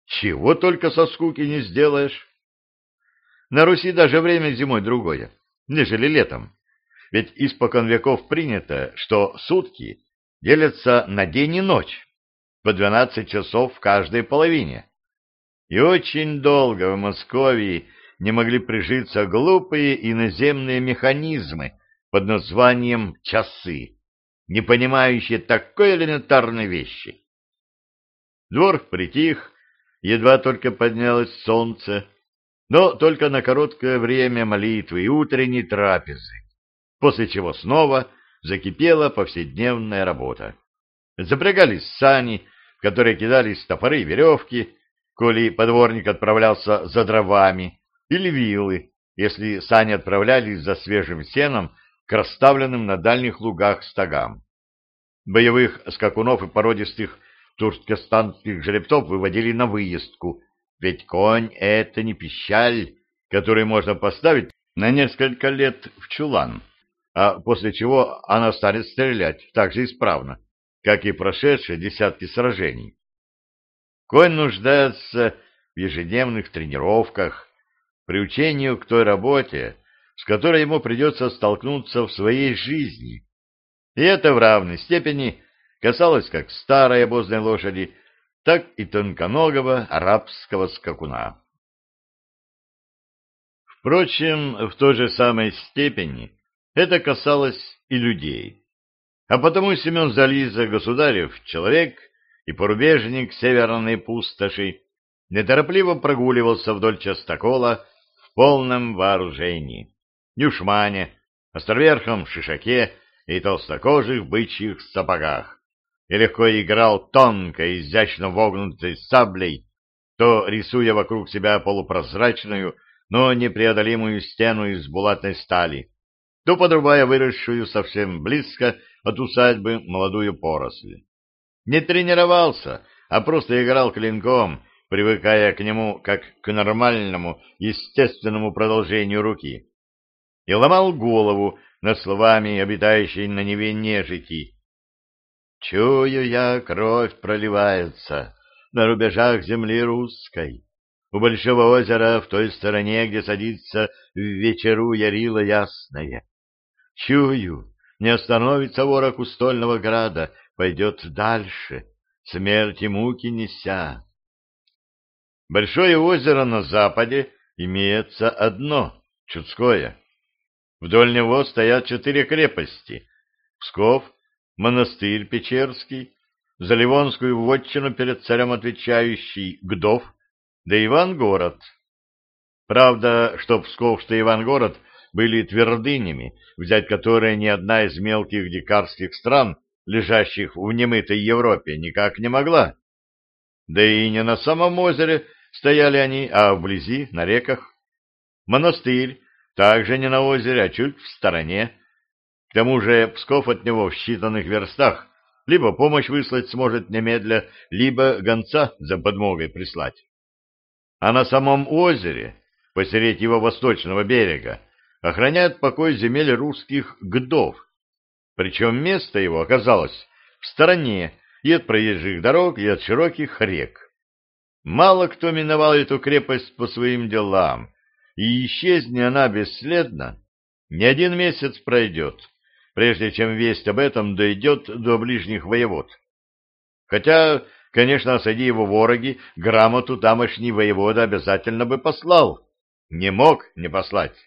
[SPEAKER 1] Чего только со скуки не сделаешь. На Руси даже время зимой другое, нежели летом. Ведь испокон веков принято, что сутки делятся на день и ночь, по 12 часов в каждой половине. И очень долго в Москве не могли прижиться глупые иноземные механизмы под названием «часы», не понимающие такой элементарной вещи. Двор притих, едва только поднялось солнце, но только на короткое время молитвы и утренней трапезы, после чего снова закипела повседневная работа. Запрягались сани, в которые кидались топоры и веревки, коли подворник отправлялся за дровами, или вилы, если сани отправлялись за свежим сеном к расставленным на дальних лугах стогам. Боевых скакунов и породистых туркестанских жеребцов выводили на выездку, ведь конь — это не пищаль, который можно поставить на несколько лет в чулан, а после чего она станет стрелять так же исправно, как и прошедшие десятки сражений. Конь нуждается в ежедневных тренировках, приучению к той работе, с которой ему придется столкнуться в своей жизни. И это в равной степени касалось как старой обозной лошади, так и тонконогого арабского скакуна. Впрочем, в той же самой степени это касалось и людей. А потому Семен Зализа, государев человек и порубежник северной пустоши, неторопливо прогуливался вдоль частокола полном вооружении, дюшмане, островерхом шишаке и толстокожих бычьих сапогах, и легко играл тонко, изящно вогнутой саблей, то рисуя вокруг себя полупрозрачную, но непреодолимую стену из булатной стали, то подрубая выросшую совсем близко от усадьбы молодую поросль. Не тренировался, а просто играл клинком, привыкая к нему как к нормальному, естественному продолжению руки, и ломал голову над словами, обитающей на Неве нежити, Чую я, кровь проливается на рубежах земли русской. У большого озера в той стороне, где садится в вечеру ярила ясная. Чую, не остановится ворог у стольного града, пойдет дальше, смерти муки неся. Большое озеро на западе имеется одно, Чудское. Вдоль него стоят четыре крепости — Псков, монастырь Печерский, за Ливонскую вотчину перед царем отвечающий Гдов, да Ивангород. Правда, что Псков, что Ивангород были твердынями, взять которые ни одна из мелких дикарских стран, лежащих в немытой Европе, никак не могла. Да и не на самом озере стояли они, а вблизи, на реках. Монастырь также не на озере, а чуть в стороне, к тому же Псков от него в считанных верстах либо помощь выслать сможет немедля, либо гонца за подмогой прислать. А на самом озере, посередь его восточного берега, охраняет покой земель русских гдов. Причем место его оказалось в стороне и от проезжих дорог, и от широких рек. Мало кто миновал эту крепость по своим делам, и исчезни она бесследно, не один месяц пройдет, прежде чем весть об этом дойдет до ближних воевод. Хотя, конечно, сади его вороги, грамоту тамошний воевода обязательно бы послал. Не мог не послать.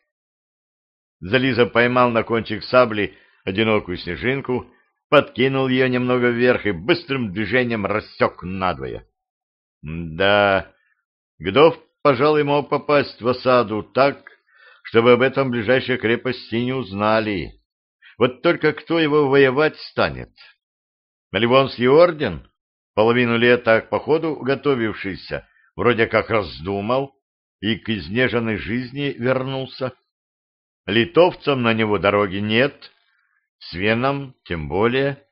[SPEAKER 1] Зализа поймал на кончик сабли одинокую снежинку, подкинул ее немного вверх и быстрым движением рассек надвое. Да, Гдов, пожалуй, мог попасть в осаду так, чтобы об этом ближайшие крепости не узнали. Вот только кто его воевать станет? Ливонский орден, половину лета к походу готовившийся, вроде как раздумал и к изнеженной жизни вернулся. Литовцам на него дороги нет, с Веном тем более.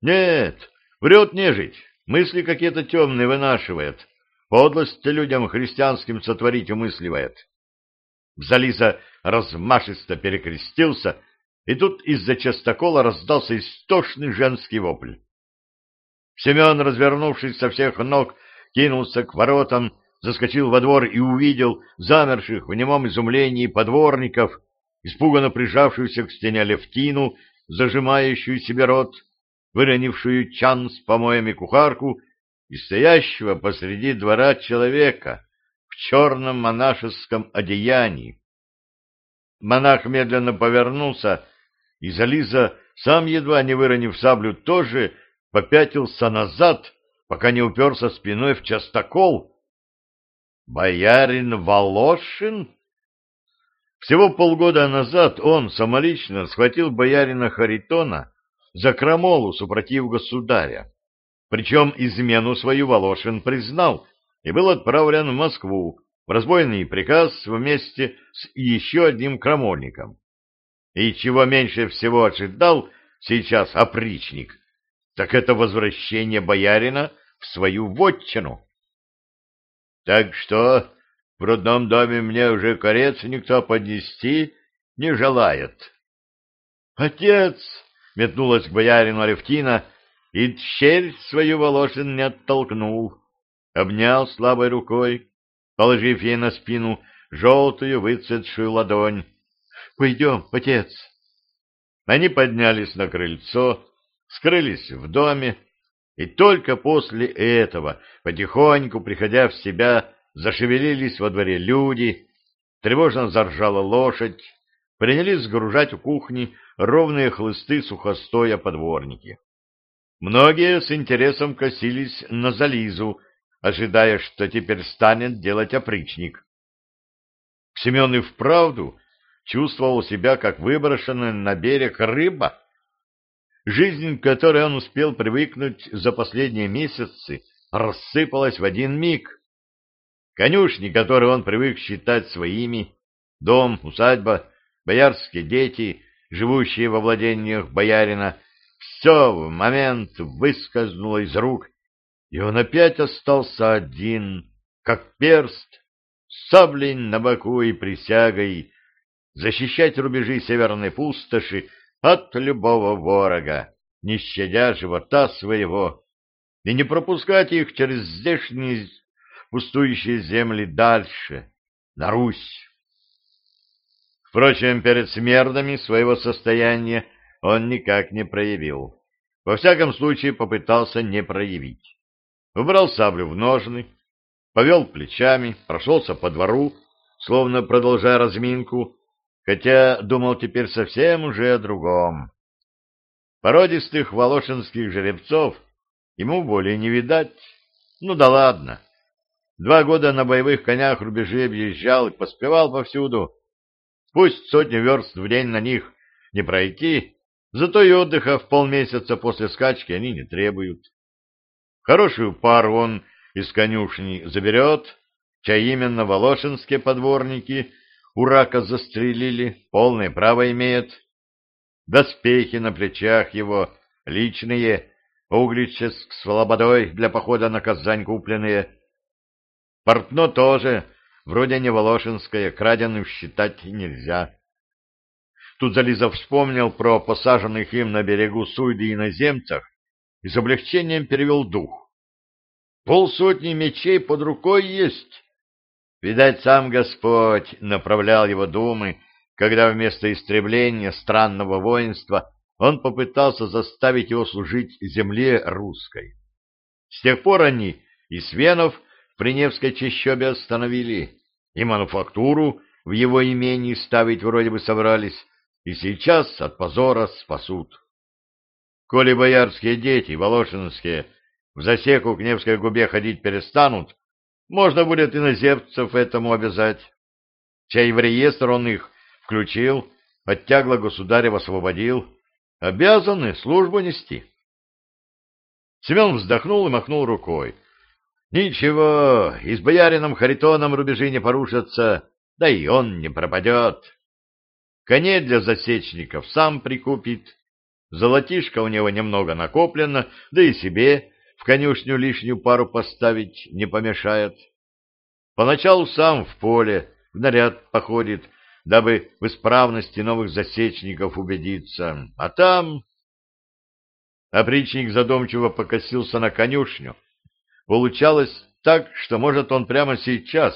[SPEAKER 1] Нет, врет нежить, мысли какие-то темные вынашивает, подлость людям христианским сотворить умысливает. Зализа размашисто перекрестился, и тут из-за частокола раздался истошный женский вопль. Семен, развернувшись со всех ног, кинулся к воротам, заскочил во двор и увидел замерших в немом изумлении подворников, испуганно прижавшуюся к стене Левтину, зажимающую себе рот, выронившую чан с помоями кухарку и стоящего посреди двора человека в черном монашеском одеянии. Монах медленно повернулся, и Зализа, сам едва не выронив саблю, тоже попятился назад, пока не уперся спиной в частокол. «Боярин Волошин?» Всего полгода назад он самолично схватил боярина Харитона за крамолу супротив государя. Причем измену свою Волошин признал и был отправлен в Москву в разбойный приказ вместе с еще одним крамольником. И чего меньше всего ожидал сейчас опричник, так это возвращение боярина в свою вотчину. Так что в родном доме мне уже корец никто поднести не желает. Отец! метнулась к боярину Алевтина, и щель свою Волошин не оттолкнул. Обнял слабой рукой, положив ей на спину желтую выцветшую ладонь. — Пойдем, отец. Они поднялись на крыльцо, скрылись в доме, и только после этого, потихоньку приходя в себя, зашевелились во дворе люди, тревожно заржала лошадь, принялись сгружать у кухни ровные хлысты сухостоя подворники. Многие с интересом косились на Зализу, ожидая, что теперь станет делать опричник. Семен и вправду чувствовал себя как выброшенная на берег рыба. Жизнь, к которой он успел привыкнуть за последние месяцы, рассыпалась в один миг. Конюшни, которые он привык считать своими, дом, усадьба, боярские дети, живущие во владениях боярина, все в момент выскользнуло из рук, и он опять остался один, как перст, саблей на боку и присягой, защищать рубежи северной пустоши от любого ворога, не щадя живота своего, и не пропускать их через здешние пустующие земли дальше, на Русь. Впрочем, перед смердами своего состояния он никак не проявил. Во всяком случае, попытался не проявить. Убрал саблю в ножны, повел плечами, прошелся по двору, словно продолжая разминку, хотя думал теперь совсем уже о другом. Породистых волошинских жеребцов ему более не видать. Ну да ладно. Два года на боевых конях рубежи объезжал и поспевал повсюду. Пусть сотни верст в день на них не пройти, зато и отдыха в полмесяца после скачки они не требуют. Хорошую пару он из конюшни заберет, чай именно волошинские подворники у рака застрелили, полное право имеет. Доспехи на плечах его, личные, углича с слободой для похода на Казань купленные. Портно тоже Вроде не Волошинское, краденым считать нельзя. Тут Зализов вспомнил про посаженных им на берегу Суйды иноземцах и с облегчением перевел дух. Полсотни мечей под рукой есть. Видать, сам Господь направлял его думы, когда вместо истребления странного воинства он попытался заставить его служить земле русской. С тех пор они и Свенов в Приневской чащобе остановили, и мануфактуру в его имении ставить вроде бы собрались, и сейчас от позора спасут. Коли боярские дети, волошинские, в засеку к Невской губе ходить перестанут, можно будет иноземцев этому обязать. Чай в реестр он их включил, от тягла государев освободил, обязаны службу нести. Семен вздохнул и махнул рукой. Ничего, и с боярином Харитоном рубежи не порушатся, да и он не пропадет. Коней для засечников сам прикупит, Золотишко у него немного накоплено, да и себе в конюшню лишнюю пару поставить не помешает. Поначалу сам в поле, в наряд походит, дабы в исправности новых засечников убедиться. А там... Опричник задумчиво покосился на конюшню. Получалось так, что может он прямо сейчас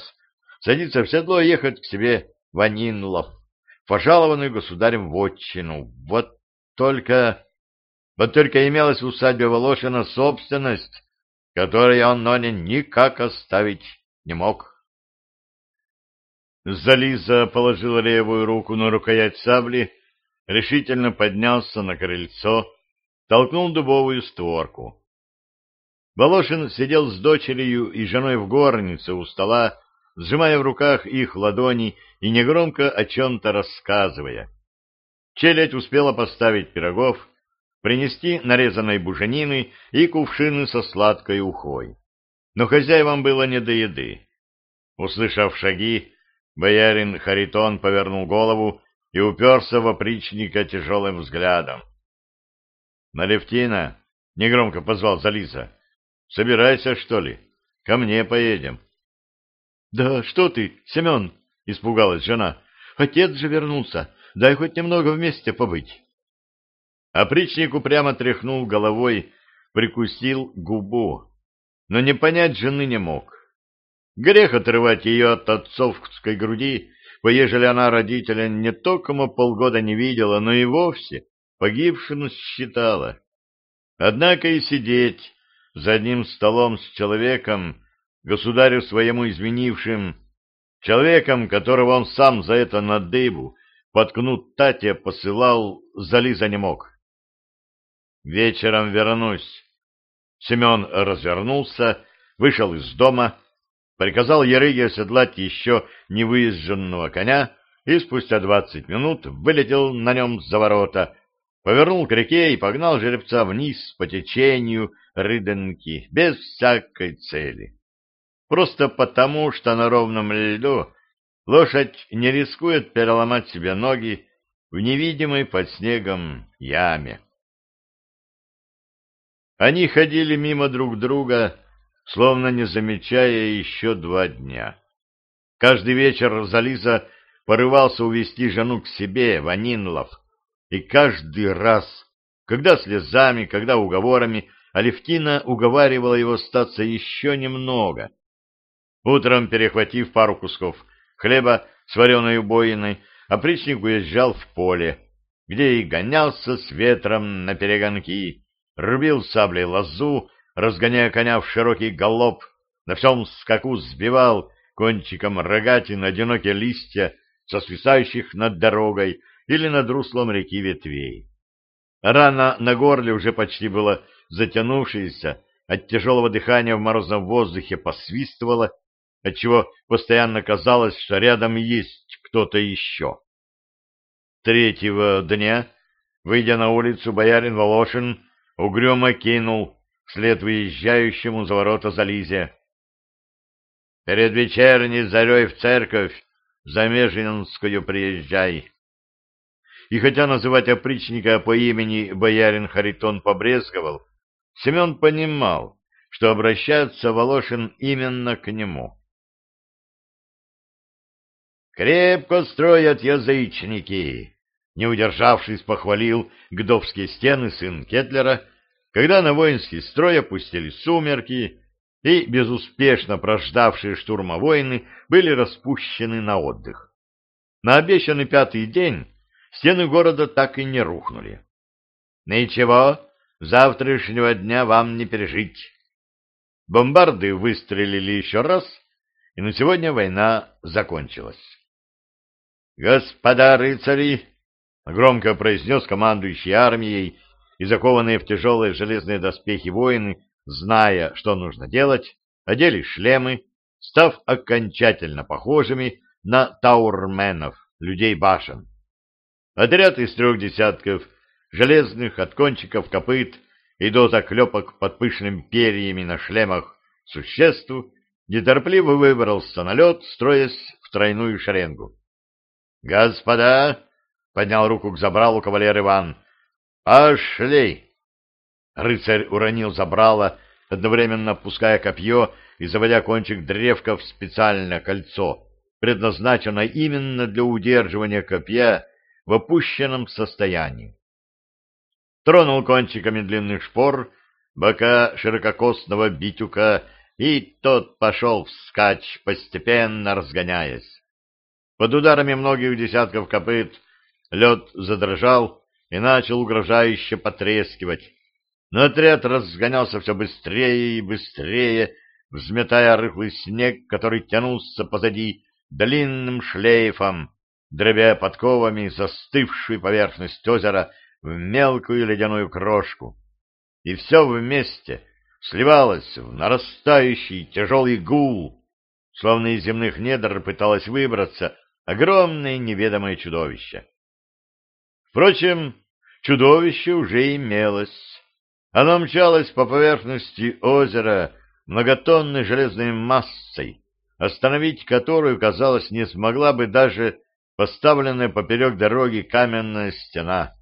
[SPEAKER 1] садиться в седло и ехать к себе в Анинлов, пожалованную государем в отчину. Вот только... Вот только имелась в усадьбе Волошина собственность, которую он Ноне никак оставить не мог. Зализа положил левую руку на рукоять сабли, решительно поднялся на крыльцо, толкнул дубовую створку. Волошин сидел с дочерью и женой в горнице у стола, сжимая в руках их ладони и негромко о чем-то рассказывая. Челядь успела поставить пирогов, принести нарезанной буженины и кувшины со сладкой ухой. Но хозяевам было не до еды. Услышав шаги, Боярин Харитон повернул голову и уперся в опричника тяжелым взглядом. — Налевтина! — негромко позвал Зализа. — Собирайся, что ли? Ко мне поедем. — Да что ты, Семен! — испугалась жена. — Отец же вернулся. Дай хоть немного вместе побыть. Опричник упрямо тряхнул головой, прикусил губу, но не понять жены не мог. Грех отрывать ее от отцовской груди, поежели она родителя не только полгода не видела, но и вовсе погибшим считала. Однако и сидеть за одним столом с человеком, государю своему изменившим, человеком, которого он сам за это на дыбу, подкнут Татья посылал, Зализа не мог. Вечером вернусь. Семен развернулся, вышел из дома, приказал Ярыге оседлать еще невыезженного коня и спустя двадцать минут вылетел на нем за ворота, повернул к реке и погнал жеребца вниз по течению Рыденки без всякой цели. Просто потому, что на ровном льду лошадь не рискует переломать себе ноги в невидимой под снегом яме. Они ходили мимо друг друга, словно не замечая еще два дня. Каждый вечер Зализа порывался увести жену к себе, в Анинлов, и каждый раз, когда слезами, когда уговорами, Алевтина уговаривала его остаться еще немного. Утром, перехватив пару кусков хлеба с вареной убоиной, опричник уезжал в поле, где и гонялся с ветром на перегонки, рубил саблей лозу, разгоняя коня в широкий галоп, на всем скаку сбивал кончиком рогатин одинокие листья со свисающих над дорогой или над руслом реки ветвей. Рана на горле уже почти была затянувшаяся, от тяжелого дыхания в морозном воздухе посвистывала, отчего постоянно казалось, что рядом есть кто-то еще. Третьего дня, выйдя на улицу, боярин Волошин угрюмо кинул вслед выезжающему за ворота Зализе. «Перед вечерней зарей в церковь за Межинскую приезжай». И хотя называть опричника по имени боярин Харитон побрезговал, Семен понимал, что обращается Волошин именно к нему. «Крепко строят язычники!» Не удержавшись, похвалил гдовские стены сын Кетлера, когда на воинский строй опустились сумерки, и безуспешно прождавшие штурма воины были распущены на отдых. На обещанный пятый день стены города так и не рухнули. Ничего, завтрашнего дня вам не пережить. Бомбарды выстрелили еще раз, и на сегодня война закончилась. «Господа рыцари!» — громко произнес командующий армией и закованные в тяжелые железные доспехи воины, зная, что нужно делать, одели шлемы, став окончательно похожими на таурменов, людей башен. Отряд из трех десятков железных от кончиков копыт и до заклепок под пышными перьями на шлемах существ неторпливо выбрался на лед, строясь в тройную шеренгу. «Господа!» — поднял руку к забралу кавалер Иван. «Пошли!» Рыцарь уронил забрало, одновременно опуская копье и заводя кончик древка в специальное кольцо, предназначенное именно для удерживания копья в опущенном состоянии. Тронул кончиками длинных шпор бока ширококосного битюка, и тот пошел вскачь, постепенно разгоняясь. Под ударами многих десятков копыт лед задрожал и начал угрожающе потрескивать, но отряд разгонялся все быстрее и быстрее, взметая рыхлый снег, который тянулся позади длинным шлейфом, дробя подковами застывшую поверхность озера в мелкую ледяную крошку. И все вместе сливалось в нарастающий тяжелый гул, словно из земных недр пыталось выбраться огромное неведомое чудовище. Впрочем, чудовище уже имелось. Оно мчалось по поверхности озера многотонной железной массой, остановить которую, казалось, не смогла бы даже поставленная поперек дороги каменная стена.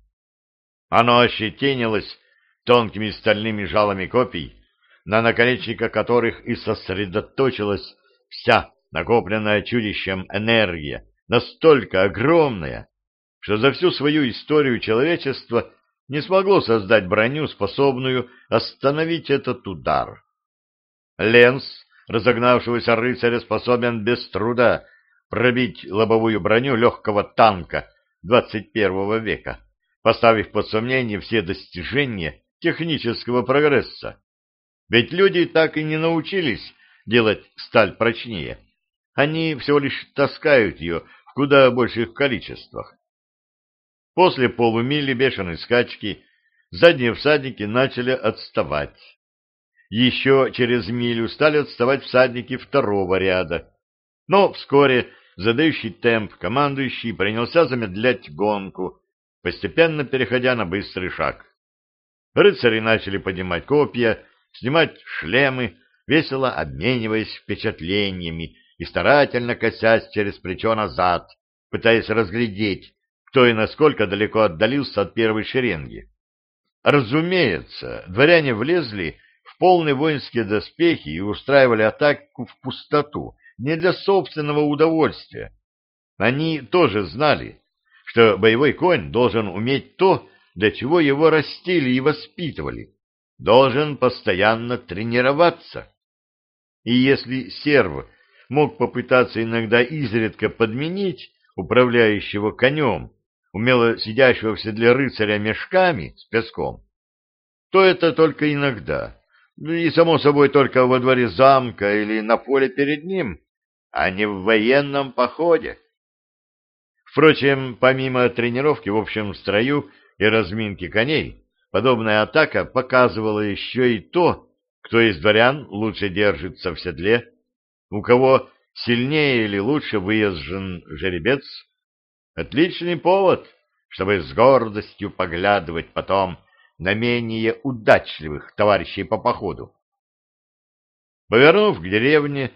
[SPEAKER 1] Оно ощетинилось тонкими стальными жалами копий, на наконечниках которых и сосредоточилась вся накопленная чудищем энергия, настолько огромная, что за всю свою историю человечества не смогло создать броню, способную остановить этот удар. Ленс, разогнавшегося рыцаря, способен без труда пробить лобовую броню легкого танка 21 века, поставив под сомнение все достижения технического прогресса. Ведь люди так и не научились делать сталь прочнее. Они всего лишь таскают ее в куда больших количествах. После полумили бешеной скачки задние всадники начали отставать. Еще через милю стали отставать всадники второго ряда. Но вскоре задающий темп командующий принялся замедлять гонку, постепенно переходя на быстрый шаг. Рыцари начали поднимать копья, снимать шлемы, весело обмениваясь впечатлениями и старательно косясь через плечо назад, пытаясь разглядеть, кто и насколько далеко отдалился от первой шеренги. Разумеется, дворяне влезли в полные воинские доспехи и устраивали атаку в пустоту, не для собственного удовольствия. Они тоже знали, что боевой конь должен уметь то, для чего его растили и воспитывали, должен постоянно тренироваться. И если серв мог попытаться иногда изредка подменить управляющего конем, умело сидящего в седле рыцаря мешками с песком, то это только иногда, ну и, само собой, только во дворе замка или на поле перед ним, а не в военном походе. Впрочем, помимо тренировки в общем строю и разминки коней, подобная атака показывала еще и то, кто из дворян лучше держится в седле, у кого сильнее или лучше выезжен жеребец, Отличный повод, чтобы с гордостью поглядывать потом на менее удачливых товарищей по походу. Повернув к деревне,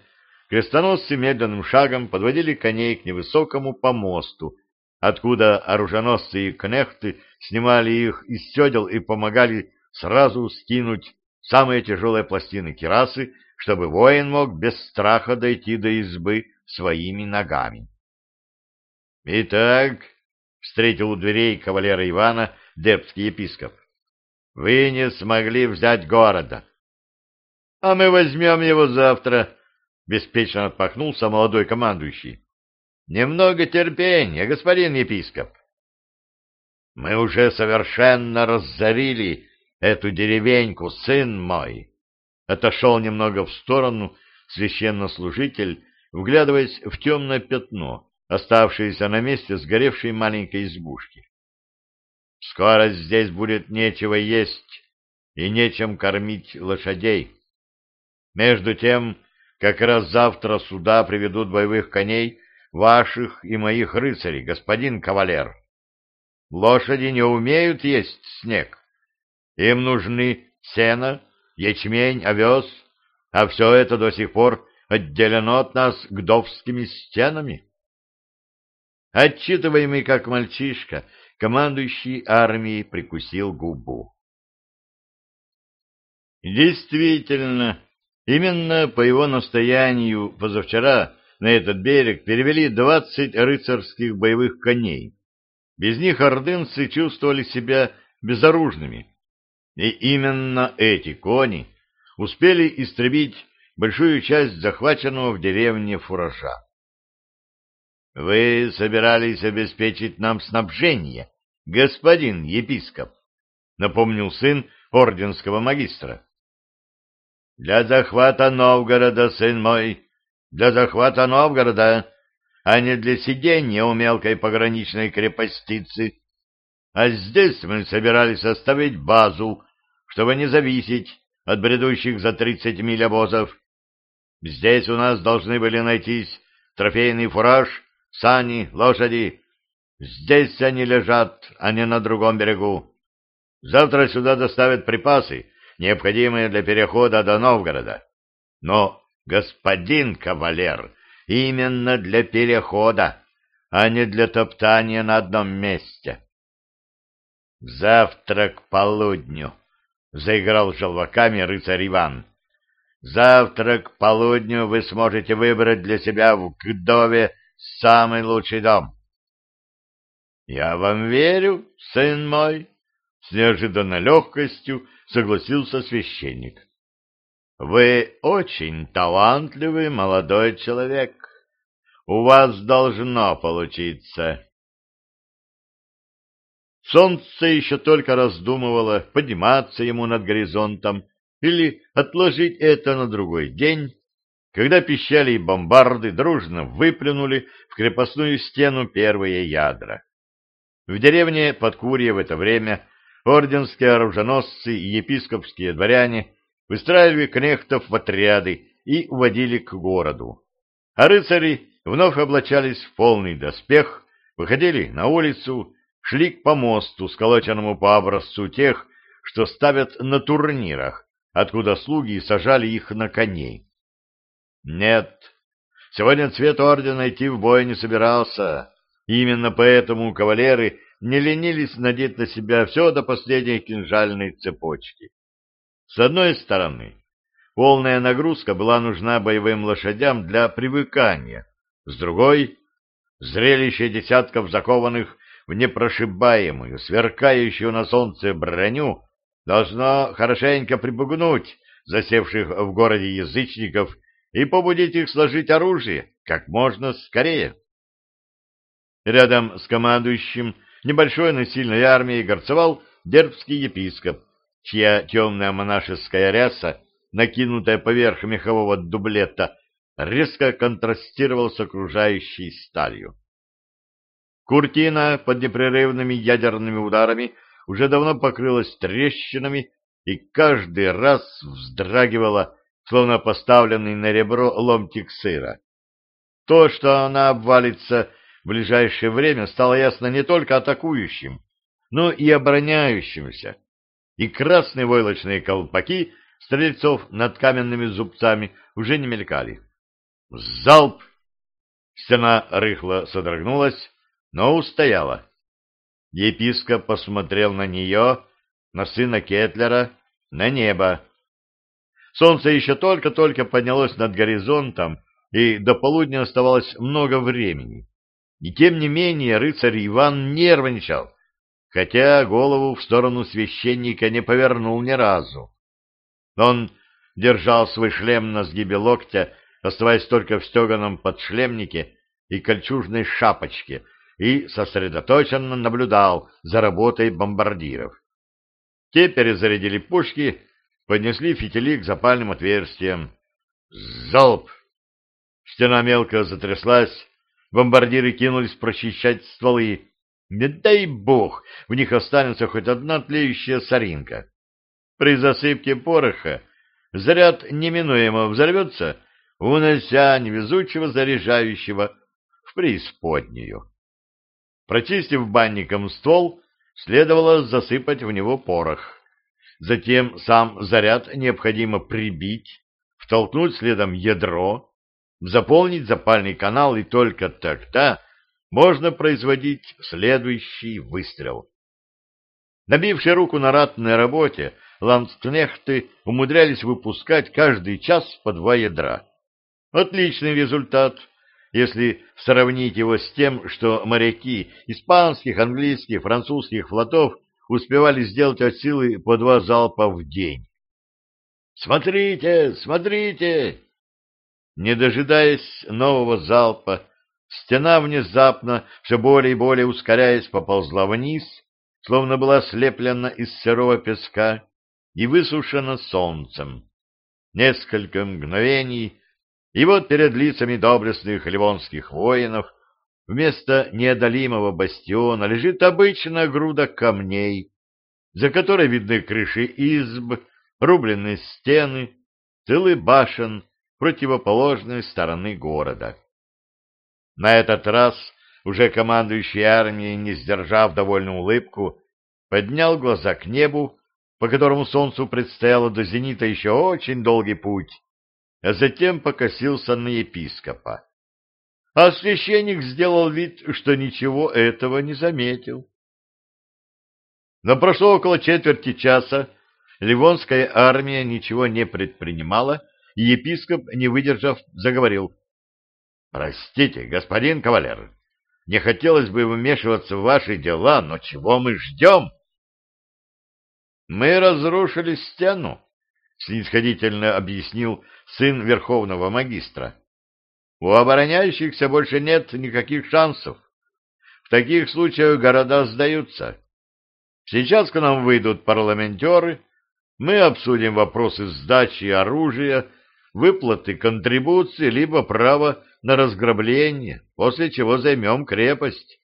[SPEAKER 1] крестоносцы медленным шагом подводили коней к невысокому помосту, откуда оруженосцы и кнехты снимали их из седел и помогали сразу скинуть самые тяжелые пластины кирасы, чтобы воин мог без страха дойти до избы своими ногами. Итак, встретил у дверей кавалера Ивана депский епископ. Вы не смогли взять города. А мы возьмем его завтра, беспечно отпахнулся молодой командующий. Немного терпения, господин епископ. Мы уже совершенно разорили эту деревеньку, сын мой. Отошел немного в сторону священнослужитель, вглядываясь в темное пятно, оставшиеся на месте сгоревшей маленькой избушки. Скоро здесь будет нечего есть и нечем кормить лошадей. Между тем, как раз завтра сюда приведут боевых коней ваших и моих рыцарей, господин кавалер. Лошади не умеют есть снег. Им нужны сено, ячмень, овес, а все это до сих пор отделено от нас гдовскими стенами. Отчитываемый как мальчишка командующий армией прикусил губу. Действительно, именно по его настоянию позавчера на этот берег перевели двадцать рыцарских боевых коней. Без них ордынцы чувствовали себя безоружными. И именно эти кони успели истребить большую часть захваченного в деревне фуража. Вы собирались обеспечить нам снабжение, господин епископ, напомнил сын орденского магистра. Для захвата Новгорода, сын мой, для захвата Новгорода, а не для сидения у мелкой пограничной крепостицы. А здесь мы собирались оставить базу, чтобы не зависеть от бредущих за тридцать миль обозов. Здесь у нас должны были найтись трофейный фураж, сани, лошади. Здесь они лежат, а не на другом берегу. Завтра сюда доставят припасы, необходимые для перехода до Новгорода. Но, господин кавалер, именно для перехода, а не для топтания на одном месте. Завтра к полудню, — заиграл желваками рыцарь Иван. Завтра к полудню вы сможете выбрать для себя в Гдове самый лучший дом. — Я вам верю, сын мой, — с неожиданной легкостью согласился священник. — Вы очень талантливый молодой человек. У вас должно получиться. Солнце еще только раздумывало, подниматься ему над горизонтом или отложить это на другой день, когда пищали и бомбарды дружно выплюнули в крепостную стену первые ядра. В деревне Подкурье в это время орденские оруженосцы и епископские дворяне выстраивали кнехтов в отряды и уводили к городу. А рыцари вновь облачались в полный доспех, выходили на улицу, шли к помосту, сколоченному по образцу тех, что ставят на турнирах, откуда слуги сажали их на коней. Нет, сегодня цвет ордена идти в бой не собирался. Именно поэтому кавалеры не ленились надеть на себя все до последней кинжальной цепочки. С одной стороны, полная нагрузка была нужна боевым лошадям для привыкания, с другой — зрелище десятков закованных в непрошибаемую, сверкающую на солнце броню должно хорошенько припугнуть засевших в городе язычников и побудить их сложить оружие как можно скорее. Рядом с командующим небольшой, но сильной армией горцевал дербский епископ, чья темная монашеская ряса, накинутая поверх мехового дублета, резко контрастировал с окружающей сталью. Куртина под непрерывными ядерными ударами уже давно покрылась трещинами и каждый раз вздрагивала, словно поставленный на ребро ломтик сыра. То, что она обвалится в ближайшее время, стало ясно не только атакующим, но и обороняющимся, и красные войлочные колпаки стрельцов над каменными зубцами уже не мелькали. Залп! Стена рыхло содрогнулась, но устояла. Епископ посмотрел на нее, на сына Кетлера, на небо. Солнце еще только-только поднялось над горизонтом, и до полудня оставалось много времени. И тем не менее рыцарь Иван нервничал, хотя голову в сторону священника не повернул ни разу. Он держал свой шлем на сгибе локтя, оставаясь только в стеганом подшлемнике и кольчужной шапочке, и сосредоточенно наблюдал за работой бомбардиров. Те перезарядили пушки, поднесли фитили к запальным отверстиям. Залп! Стена мелко затряслась, бомбардиры кинулись прочищать стволы. Не дай бог, в них останется хоть одна тлеющая соринка. При засыпке пороха заряд неминуемо взорвется, унося невезучего заряжающего в преисподнюю. Прочистив банником ствол, следовало засыпать в него порох. Затем сам заряд необходимо прибить, втолкнуть следом ядро, заполнить запальный канал и только тогда можно производить следующий выстрел. Набившие руку на ратной работе, ландскнехты умудрялись выпускать каждый час по два ядра. Отличный результат, если сравнить его с тем, что моряки испанских, английских, французских флотов успевали сделать от силы по два залпа в день. «Смотрите, смотрите!» Не дожидаясь нового залпа, стена внезапно, все более и более ускоряясь, поползла вниз, словно была слеплена из сырого песка и высушена солнцем. Несколько мгновений, и вот перед лицами доблестных ливонских воинов вместо неодолимого бастиона лежит обычная груда камней, за которой видны крыши изб, рубленные стены, тылы башен противоположной стороны города. На этот раз уже командующий армией, не сдержав довольную улыбку, поднял глаза к небу, по которому солнцу предстояло до зенита еще очень долгий путь, а затем покосился на епископа. А священник сделал вид, что ничего этого не заметил. Но прошло около четверти часа, Ливонская армия ничего не предпринимала, и епископ, не выдержав, заговорил. — Простите, господин кавалер, не хотелось бы вмешиваться в ваши дела, но чего мы ждем? — Мы разрушили стену, — снисходительно объяснил сын верховного магистра. — У обороняющихся больше нет никаких шансов. В таких случаях города сдаются. Сейчас к нам выйдут парламентеры, мы обсудим вопросы сдачи оружия, выплаты контрибуции, либо право на разграбление, после чего займем крепость.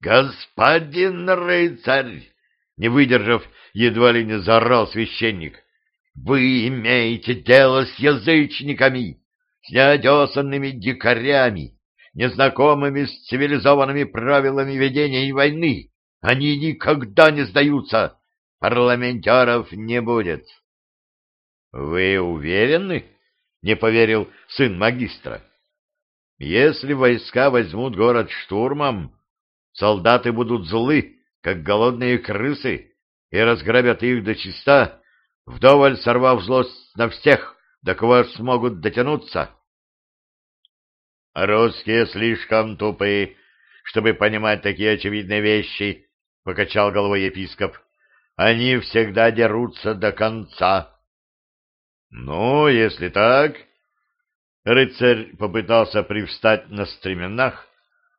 [SPEAKER 1] «Господин рыцарь!» — не выдержав, едва ли не заорал священник. «Вы имеете дело с язычниками, с неодесанными дикарями, незнакомыми с цивилизованными правилами ведения войны. Они никогда не сдаются!» Парламентеров не будет. — Вы уверены? — не поверил сын магистра. — Если войска возьмут город штурмом, солдаты будут злы, как голодные крысы, и разграбят их до чиста, вдоволь сорвав злость на всех, до кого смогут дотянуться. — Русские слишком тупые, чтобы понимать такие очевидные вещи, — покачал головой епископ. Они всегда дерутся до конца. Ну, если так... Рыцарь попытался привстать на стременах,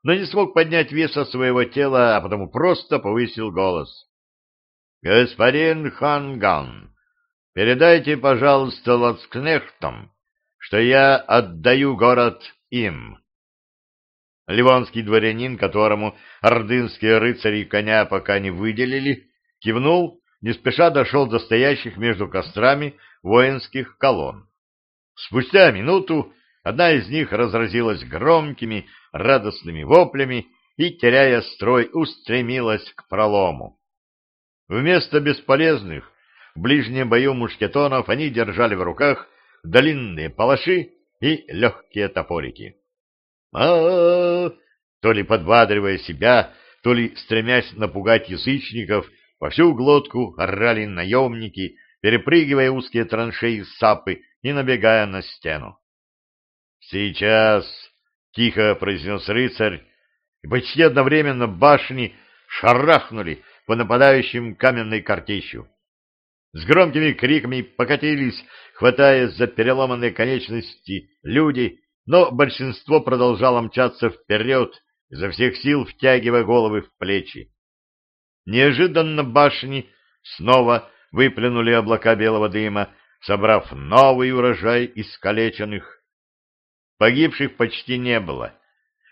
[SPEAKER 1] но не смог поднять веса своего тела, а потому просто повысил голос. — Господин Ханган, передайте, пожалуйста, лацкнехтам, что я отдаю город им. Ливонский дворянин, которому ордынские рыцари коня пока не выделили, кивнул, не спеша дошел до стоящих между кострами воинских колонн. Спустя минуту одна из них разразилась громкими, радостными воплями и, теряя строй, устремилась к пролому. Вместо бесполезных в ближнем бою мушкетонов они держали в руках длинные палаши и легкие топорики. а, То ли подбадривая себя, то ли стремясь напугать язычников во всю глотку орали наемники, перепрыгивая узкие траншеи сапы и набегая на стену. «Сейчас!» — тихо произнес рыцарь, и почти одновременно башни шарахнули по нападающим каменной картечью. С громкими криками покатились, хватаясь за переломанные конечности, люди, но большинство продолжало мчаться вперед, изо всех сил втягивая головы в плечи. Неожиданно башни снова выплюнули облака белого дыма, собрав новый урожай искалеченных. Погибших почти не было.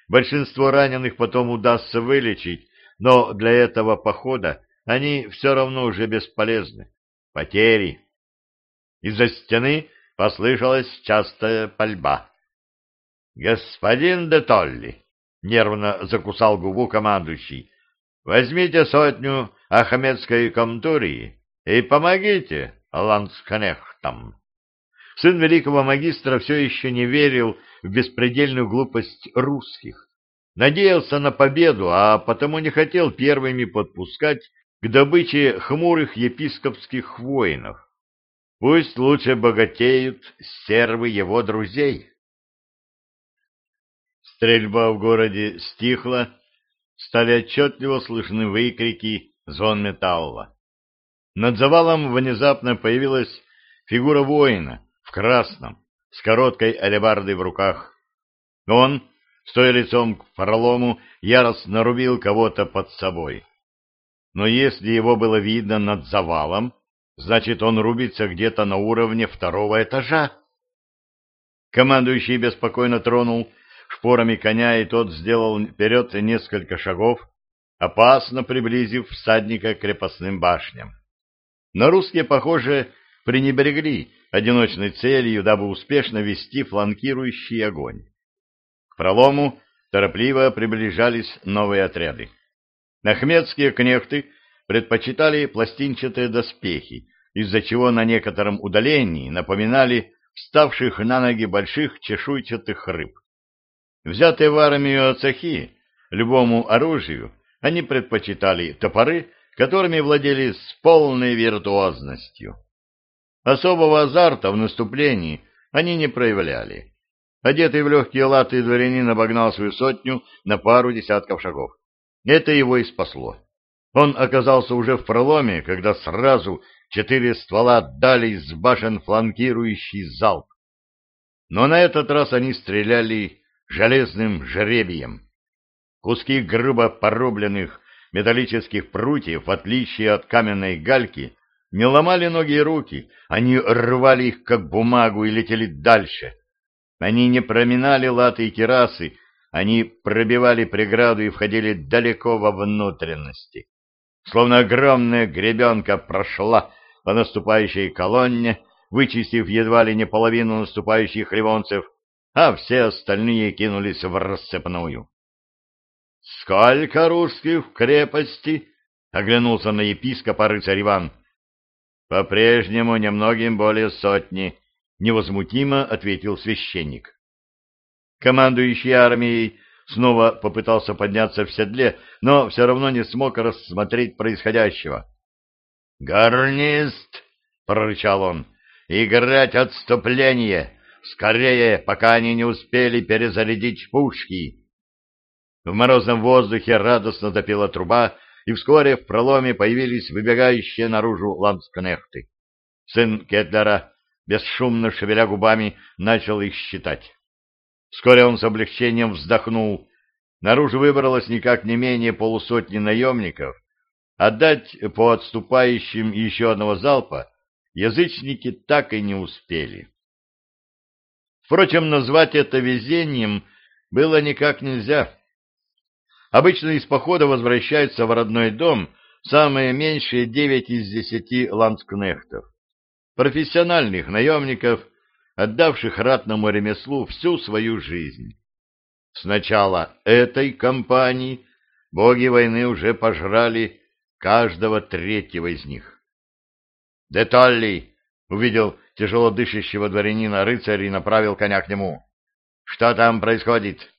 [SPEAKER 1] Большинство раненых потом удастся вылечить, но для этого похода они все равно уже бесполезны. Потери. Из-за стены послышалась частая пальба. — Господин де Толли! — нервно закусал губу командующий. Возьмите сотню Ахмедской комтурии и помогите ланскнехтам. Сын великого магистра все еще не верил в беспредельную глупость русских, надеялся на победу, а потому не хотел первыми подпускать к добыче хмурых епископских воинов. Пусть лучше богатеют сервы его друзей. Стрельба в городе стихла, стали отчетливо слышны выкрики звон металла. Над завалом внезапно появилась фигура воина в красном, с короткой алебардой в руках. Он, стоя лицом к пролому, яростно рубил кого-то под собой. Но если его было видно над завалом, значит, он рубится где-то на уровне второго этажа. Командующий беспокойно тронул шпорами коня, и тот сделал вперед несколько шагов, опасно приблизив всадника к крепостным башням. Но русские, похоже, пренебрегли одиночной целью, дабы успешно вести фланкирующий огонь. К пролому торопливо приближались новые отряды. Нахмедские кнехты предпочитали пластинчатые доспехи, из-за чего на некотором удалении напоминали вставших на ноги больших чешуйчатых рыб. Взятые в армию ацахи любому оружию, они предпочитали топоры, которыми владели с полной виртуозностью. Особого азарта в наступлении они не проявляли. Одетый в легкие латы дворянин обогнал свою сотню на пару десятков шагов. Это его и спасло. Он оказался уже в проломе, когда сразу четыре ствола дали из башен фланкирующий залп. Но на этот раз они стреляли железным жребием. Куски грубо порубленных металлических прутьев, в отличие от каменной гальки, не ломали ноги и руки, они рвали их, как бумагу, и летели дальше. Они не проминали латы и керасы, они пробивали преграду и входили далеко во внутренности. Словно огромная гребенка прошла по наступающей колонне, вычистив едва ли не половину наступающих ливонцев, а все остальные кинулись в рассыпную. — Сколько русских в крепости? — оглянулся на епископа рыцарь Иван. — По-прежнему немногим более сотни, — невозмутимо ответил священник. Командующий армией снова попытался подняться в седле, но все равно не смог рассмотреть происходящего. «Гарнист!» — прорычал он. «Играть отступление! Скорее, пока они не успели перезарядить пушки!» В морозном воздухе радостно запела труба, и вскоре в проломе появились выбегающие наружу ландскнехты. Сын Кетлера, бесшумно шевеля губами, начал их считать. Вскоре он с облегчением вздохнул. Наружу выбралось никак не менее полусотни наемников. Отдать по отступающим еще одного залпа язычники так и не успели. Впрочем, назвать это везением было никак нельзя. Обычно из похода возвращаются в родной дом самые меньшие девять из десяти ландскнехтов. Профессиональных наемников – отдавших ратному ремеслу всю свою жизнь. С начала этой кампании боги войны уже пожрали каждого третьего из них. «Деталли!» — увидел тяжело дышащего дворянина рыцарь и направил коня к нему. «Что там происходит?»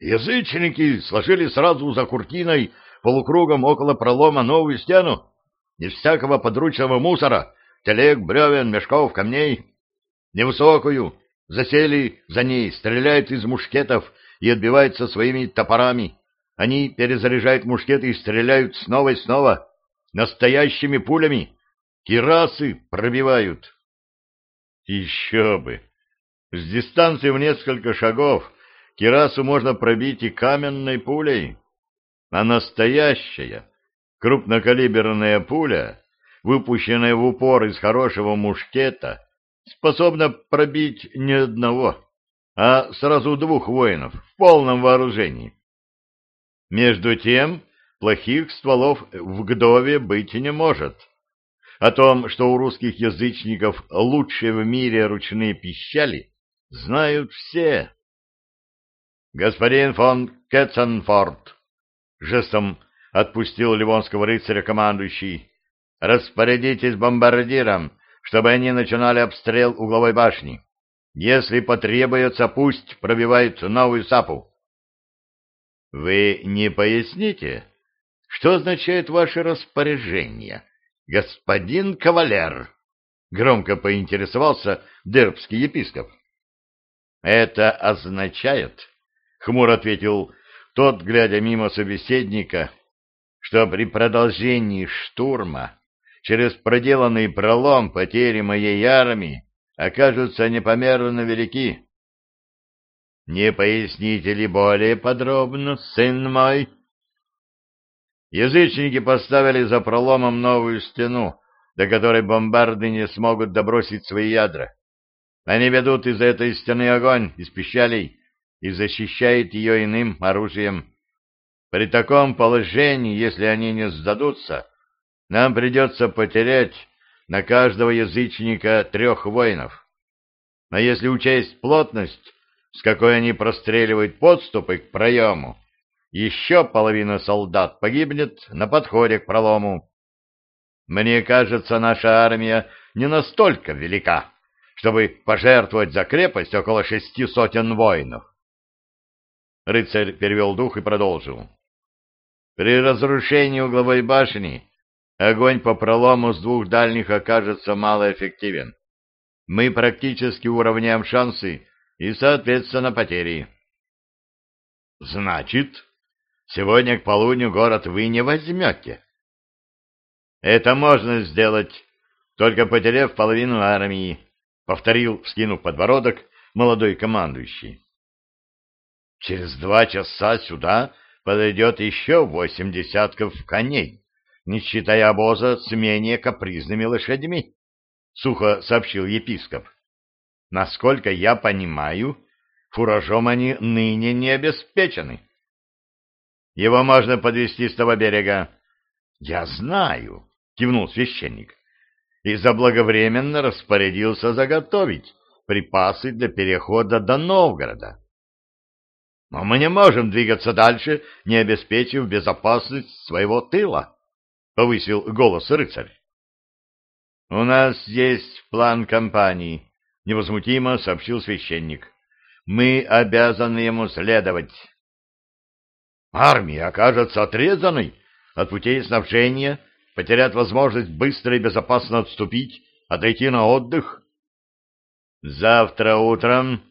[SPEAKER 1] «Язычники сложили сразу за куртиной полукругом около пролома новую стену, из всякого подручного мусора, телег, бревен, мешков, камней невысокую, засели за ней, стреляют из мушкетов и отбиваются своими топорами. Они перезаряжают мушкеты и стреляют снова и снова, настоящими пулями. Кирасы пробивают. Еще бы! С дистанции в несколько шагов кирасу можно пробить и каменной пулей. А настоящая, крупнокалиберная пуля, выпущенная в упор из хорошего мушкета, способна пробить не одного, а сразу двух воинов в полном вооружении. Между тем, плохих стволов в Гдове быть не может. О том, что у русских язычников лучшие в мире ручные пищали, знают все. Господин фон Кетценфорд жестом отпустил ливонского рыцаря командующий. Распорядитесь бомбардиром чтобы они начинали обстрел угловой башни. Если потребуется, пусть пробивают новую сапу. Вы не поясните, что означает ваше распоряжение, господин кавалер? Громко поинтересовался дербский епископ. Это означает, хмуро ответил тот, глядя мимо собеседника, что при продолжении штурма через проделанный пролом потери моей армии окажутся непомерно велики. Не поясните ли более подробно, сын мой? Язычники поставили за проломом новую стену, до которой бомбарды не смогут добросить свои ядра. Они ведут из этой стены огонь из пищалей и защищают ее иным оружием. При таком положении, если они не сдадутся, нам придется потерять на каждого язычника трех воинов. А если учесть плотность, с какой они простреливают подступы к проему, еще половина солдат погибнет на подходе к пролому. Мне кажется, наша армия не настолько велика, чтобы пожертвовать за крепость около шести сотен воинов. Рыцарь перевел дух и продолжил. При разрушении угловой башни огонь по пролому с двух дальних окажется малоэффективен. Мы практически уравняем шансы и, соответственно, потери. Значит, сегодня к полудню город вы не возьмете. Это можно сделать, только потеряв половину армии, повторил, вскинув подбородок, молодой командующий. Через два часа сюда подойдет еще восемь десятков коней, не считая обоза с менее капризными лошадьми, — сухо сообщил епископ. Насколько я понимаю, фуражом они ныне не обеспечены. Его можно подвести с того берега. — Я знаю, — кивнул священник, и заблаговременно распорядился заготовить припасы для перехода до Новгорода. Но мы не можем двигаться дальше, не обеспечив безопасность своего тыла, — повысил голос рыцарь. — У нас есть план кампании, — невозмутимо сообщил священник. — Мы обязаны ему следовать. Армия окажется отрезанной от путей снабжения, потеряет возможность быстро и безопасно отступить, отойти на отдых. Завтра утром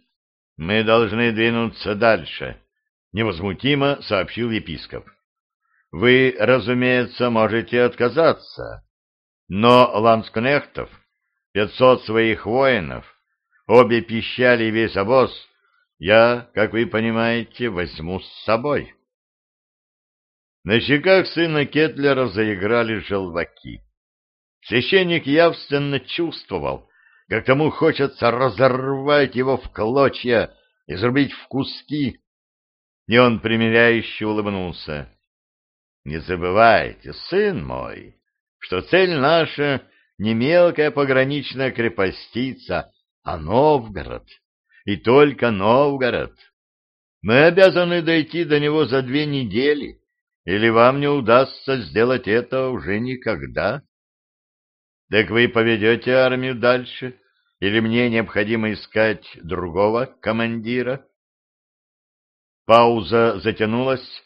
[SPEAKER 1] мы должны двинуться дальше, — невозмутимо сообщил епископ. Вы, разумеется, можете отказаться, но ланскнехтов, пятьсот своих воинов, Обе пищали весь обоз я, как вы понимаете, возьму с собой. На щеках сына Кетлера заиграли желваки. Священник явственно чувствовал, как тому хочется разорвать его в клочья, изрубить в куски. И он примиряюще улыбнулся. — Не забывайте, сын мой, что цель наша не мелкая пограничная крепостица, а Новгород. И только Новгород. Мы обязаны дойти до него за две недели, или вам не удастся сделать это уже никогда. Так вы поведете армию дальше, или мне необходимо искать другого командира? Пауза затянулась.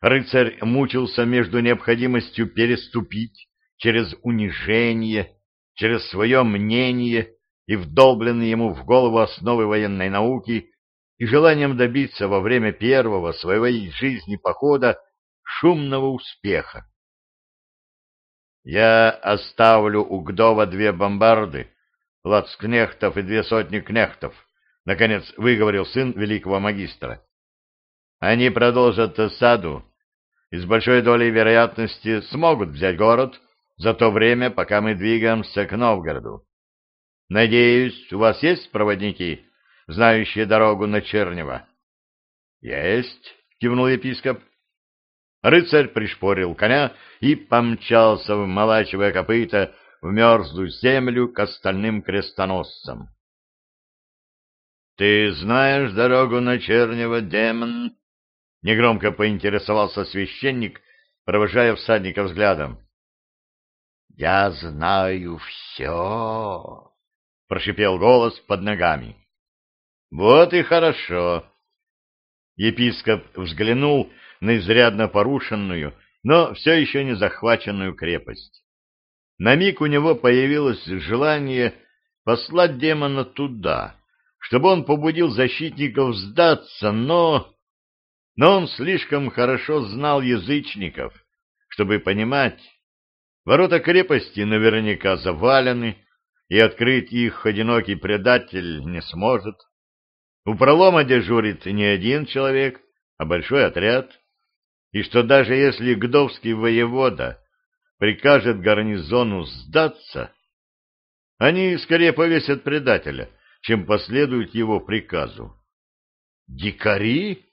[SPEAKER 1] Рыцарь мучился между необходимостью переступить через унижение, через свое мнение и вдолбленные ему в голову основы военной науки и желанием добиться во время первого своего жизни похода шумного успеха. Я оставлю у Гдова две бомбарды, лацкнехтов и две сотни кнехтов, — наконец выговорил сын великого магистра. Они продолжат осаду и с большой долей вероятности смогут взять город за то время, пока мы двигаемся к Новгороду. Надеюсь, у вас есть проводники, знающие дорогу на Чернево? — Есть, — кивнул епископ. Рыцарь пришпорил коня и помчался, вмолачивая копыта в мерзлую землю к остальным крестоносцам. — Ты знаешь дорогу на Чернево, демон? — негромко поинтересовался священник, провожая всадника взглядом. — Я знаю все прошипел голос под ногами. Вот и хорошо. Епископ взглянул на изрядно порушенную, но все еще не захваченную крепость. На миг у него появилось желание послать демона туда, чтобы он побудил защитников сдаться, но... Но он слишком хорошо знал язычников, чтобы понимать, ворота крепости наверняка завалены, и открыть их одинокий предатель не сможет. У пролома дежурит не один человек, а большой отряд, и что даже если гдовский воевода прикажет гарнизону сдаться, они скорее повесят предателя, чем последуют его приказу. Дикари?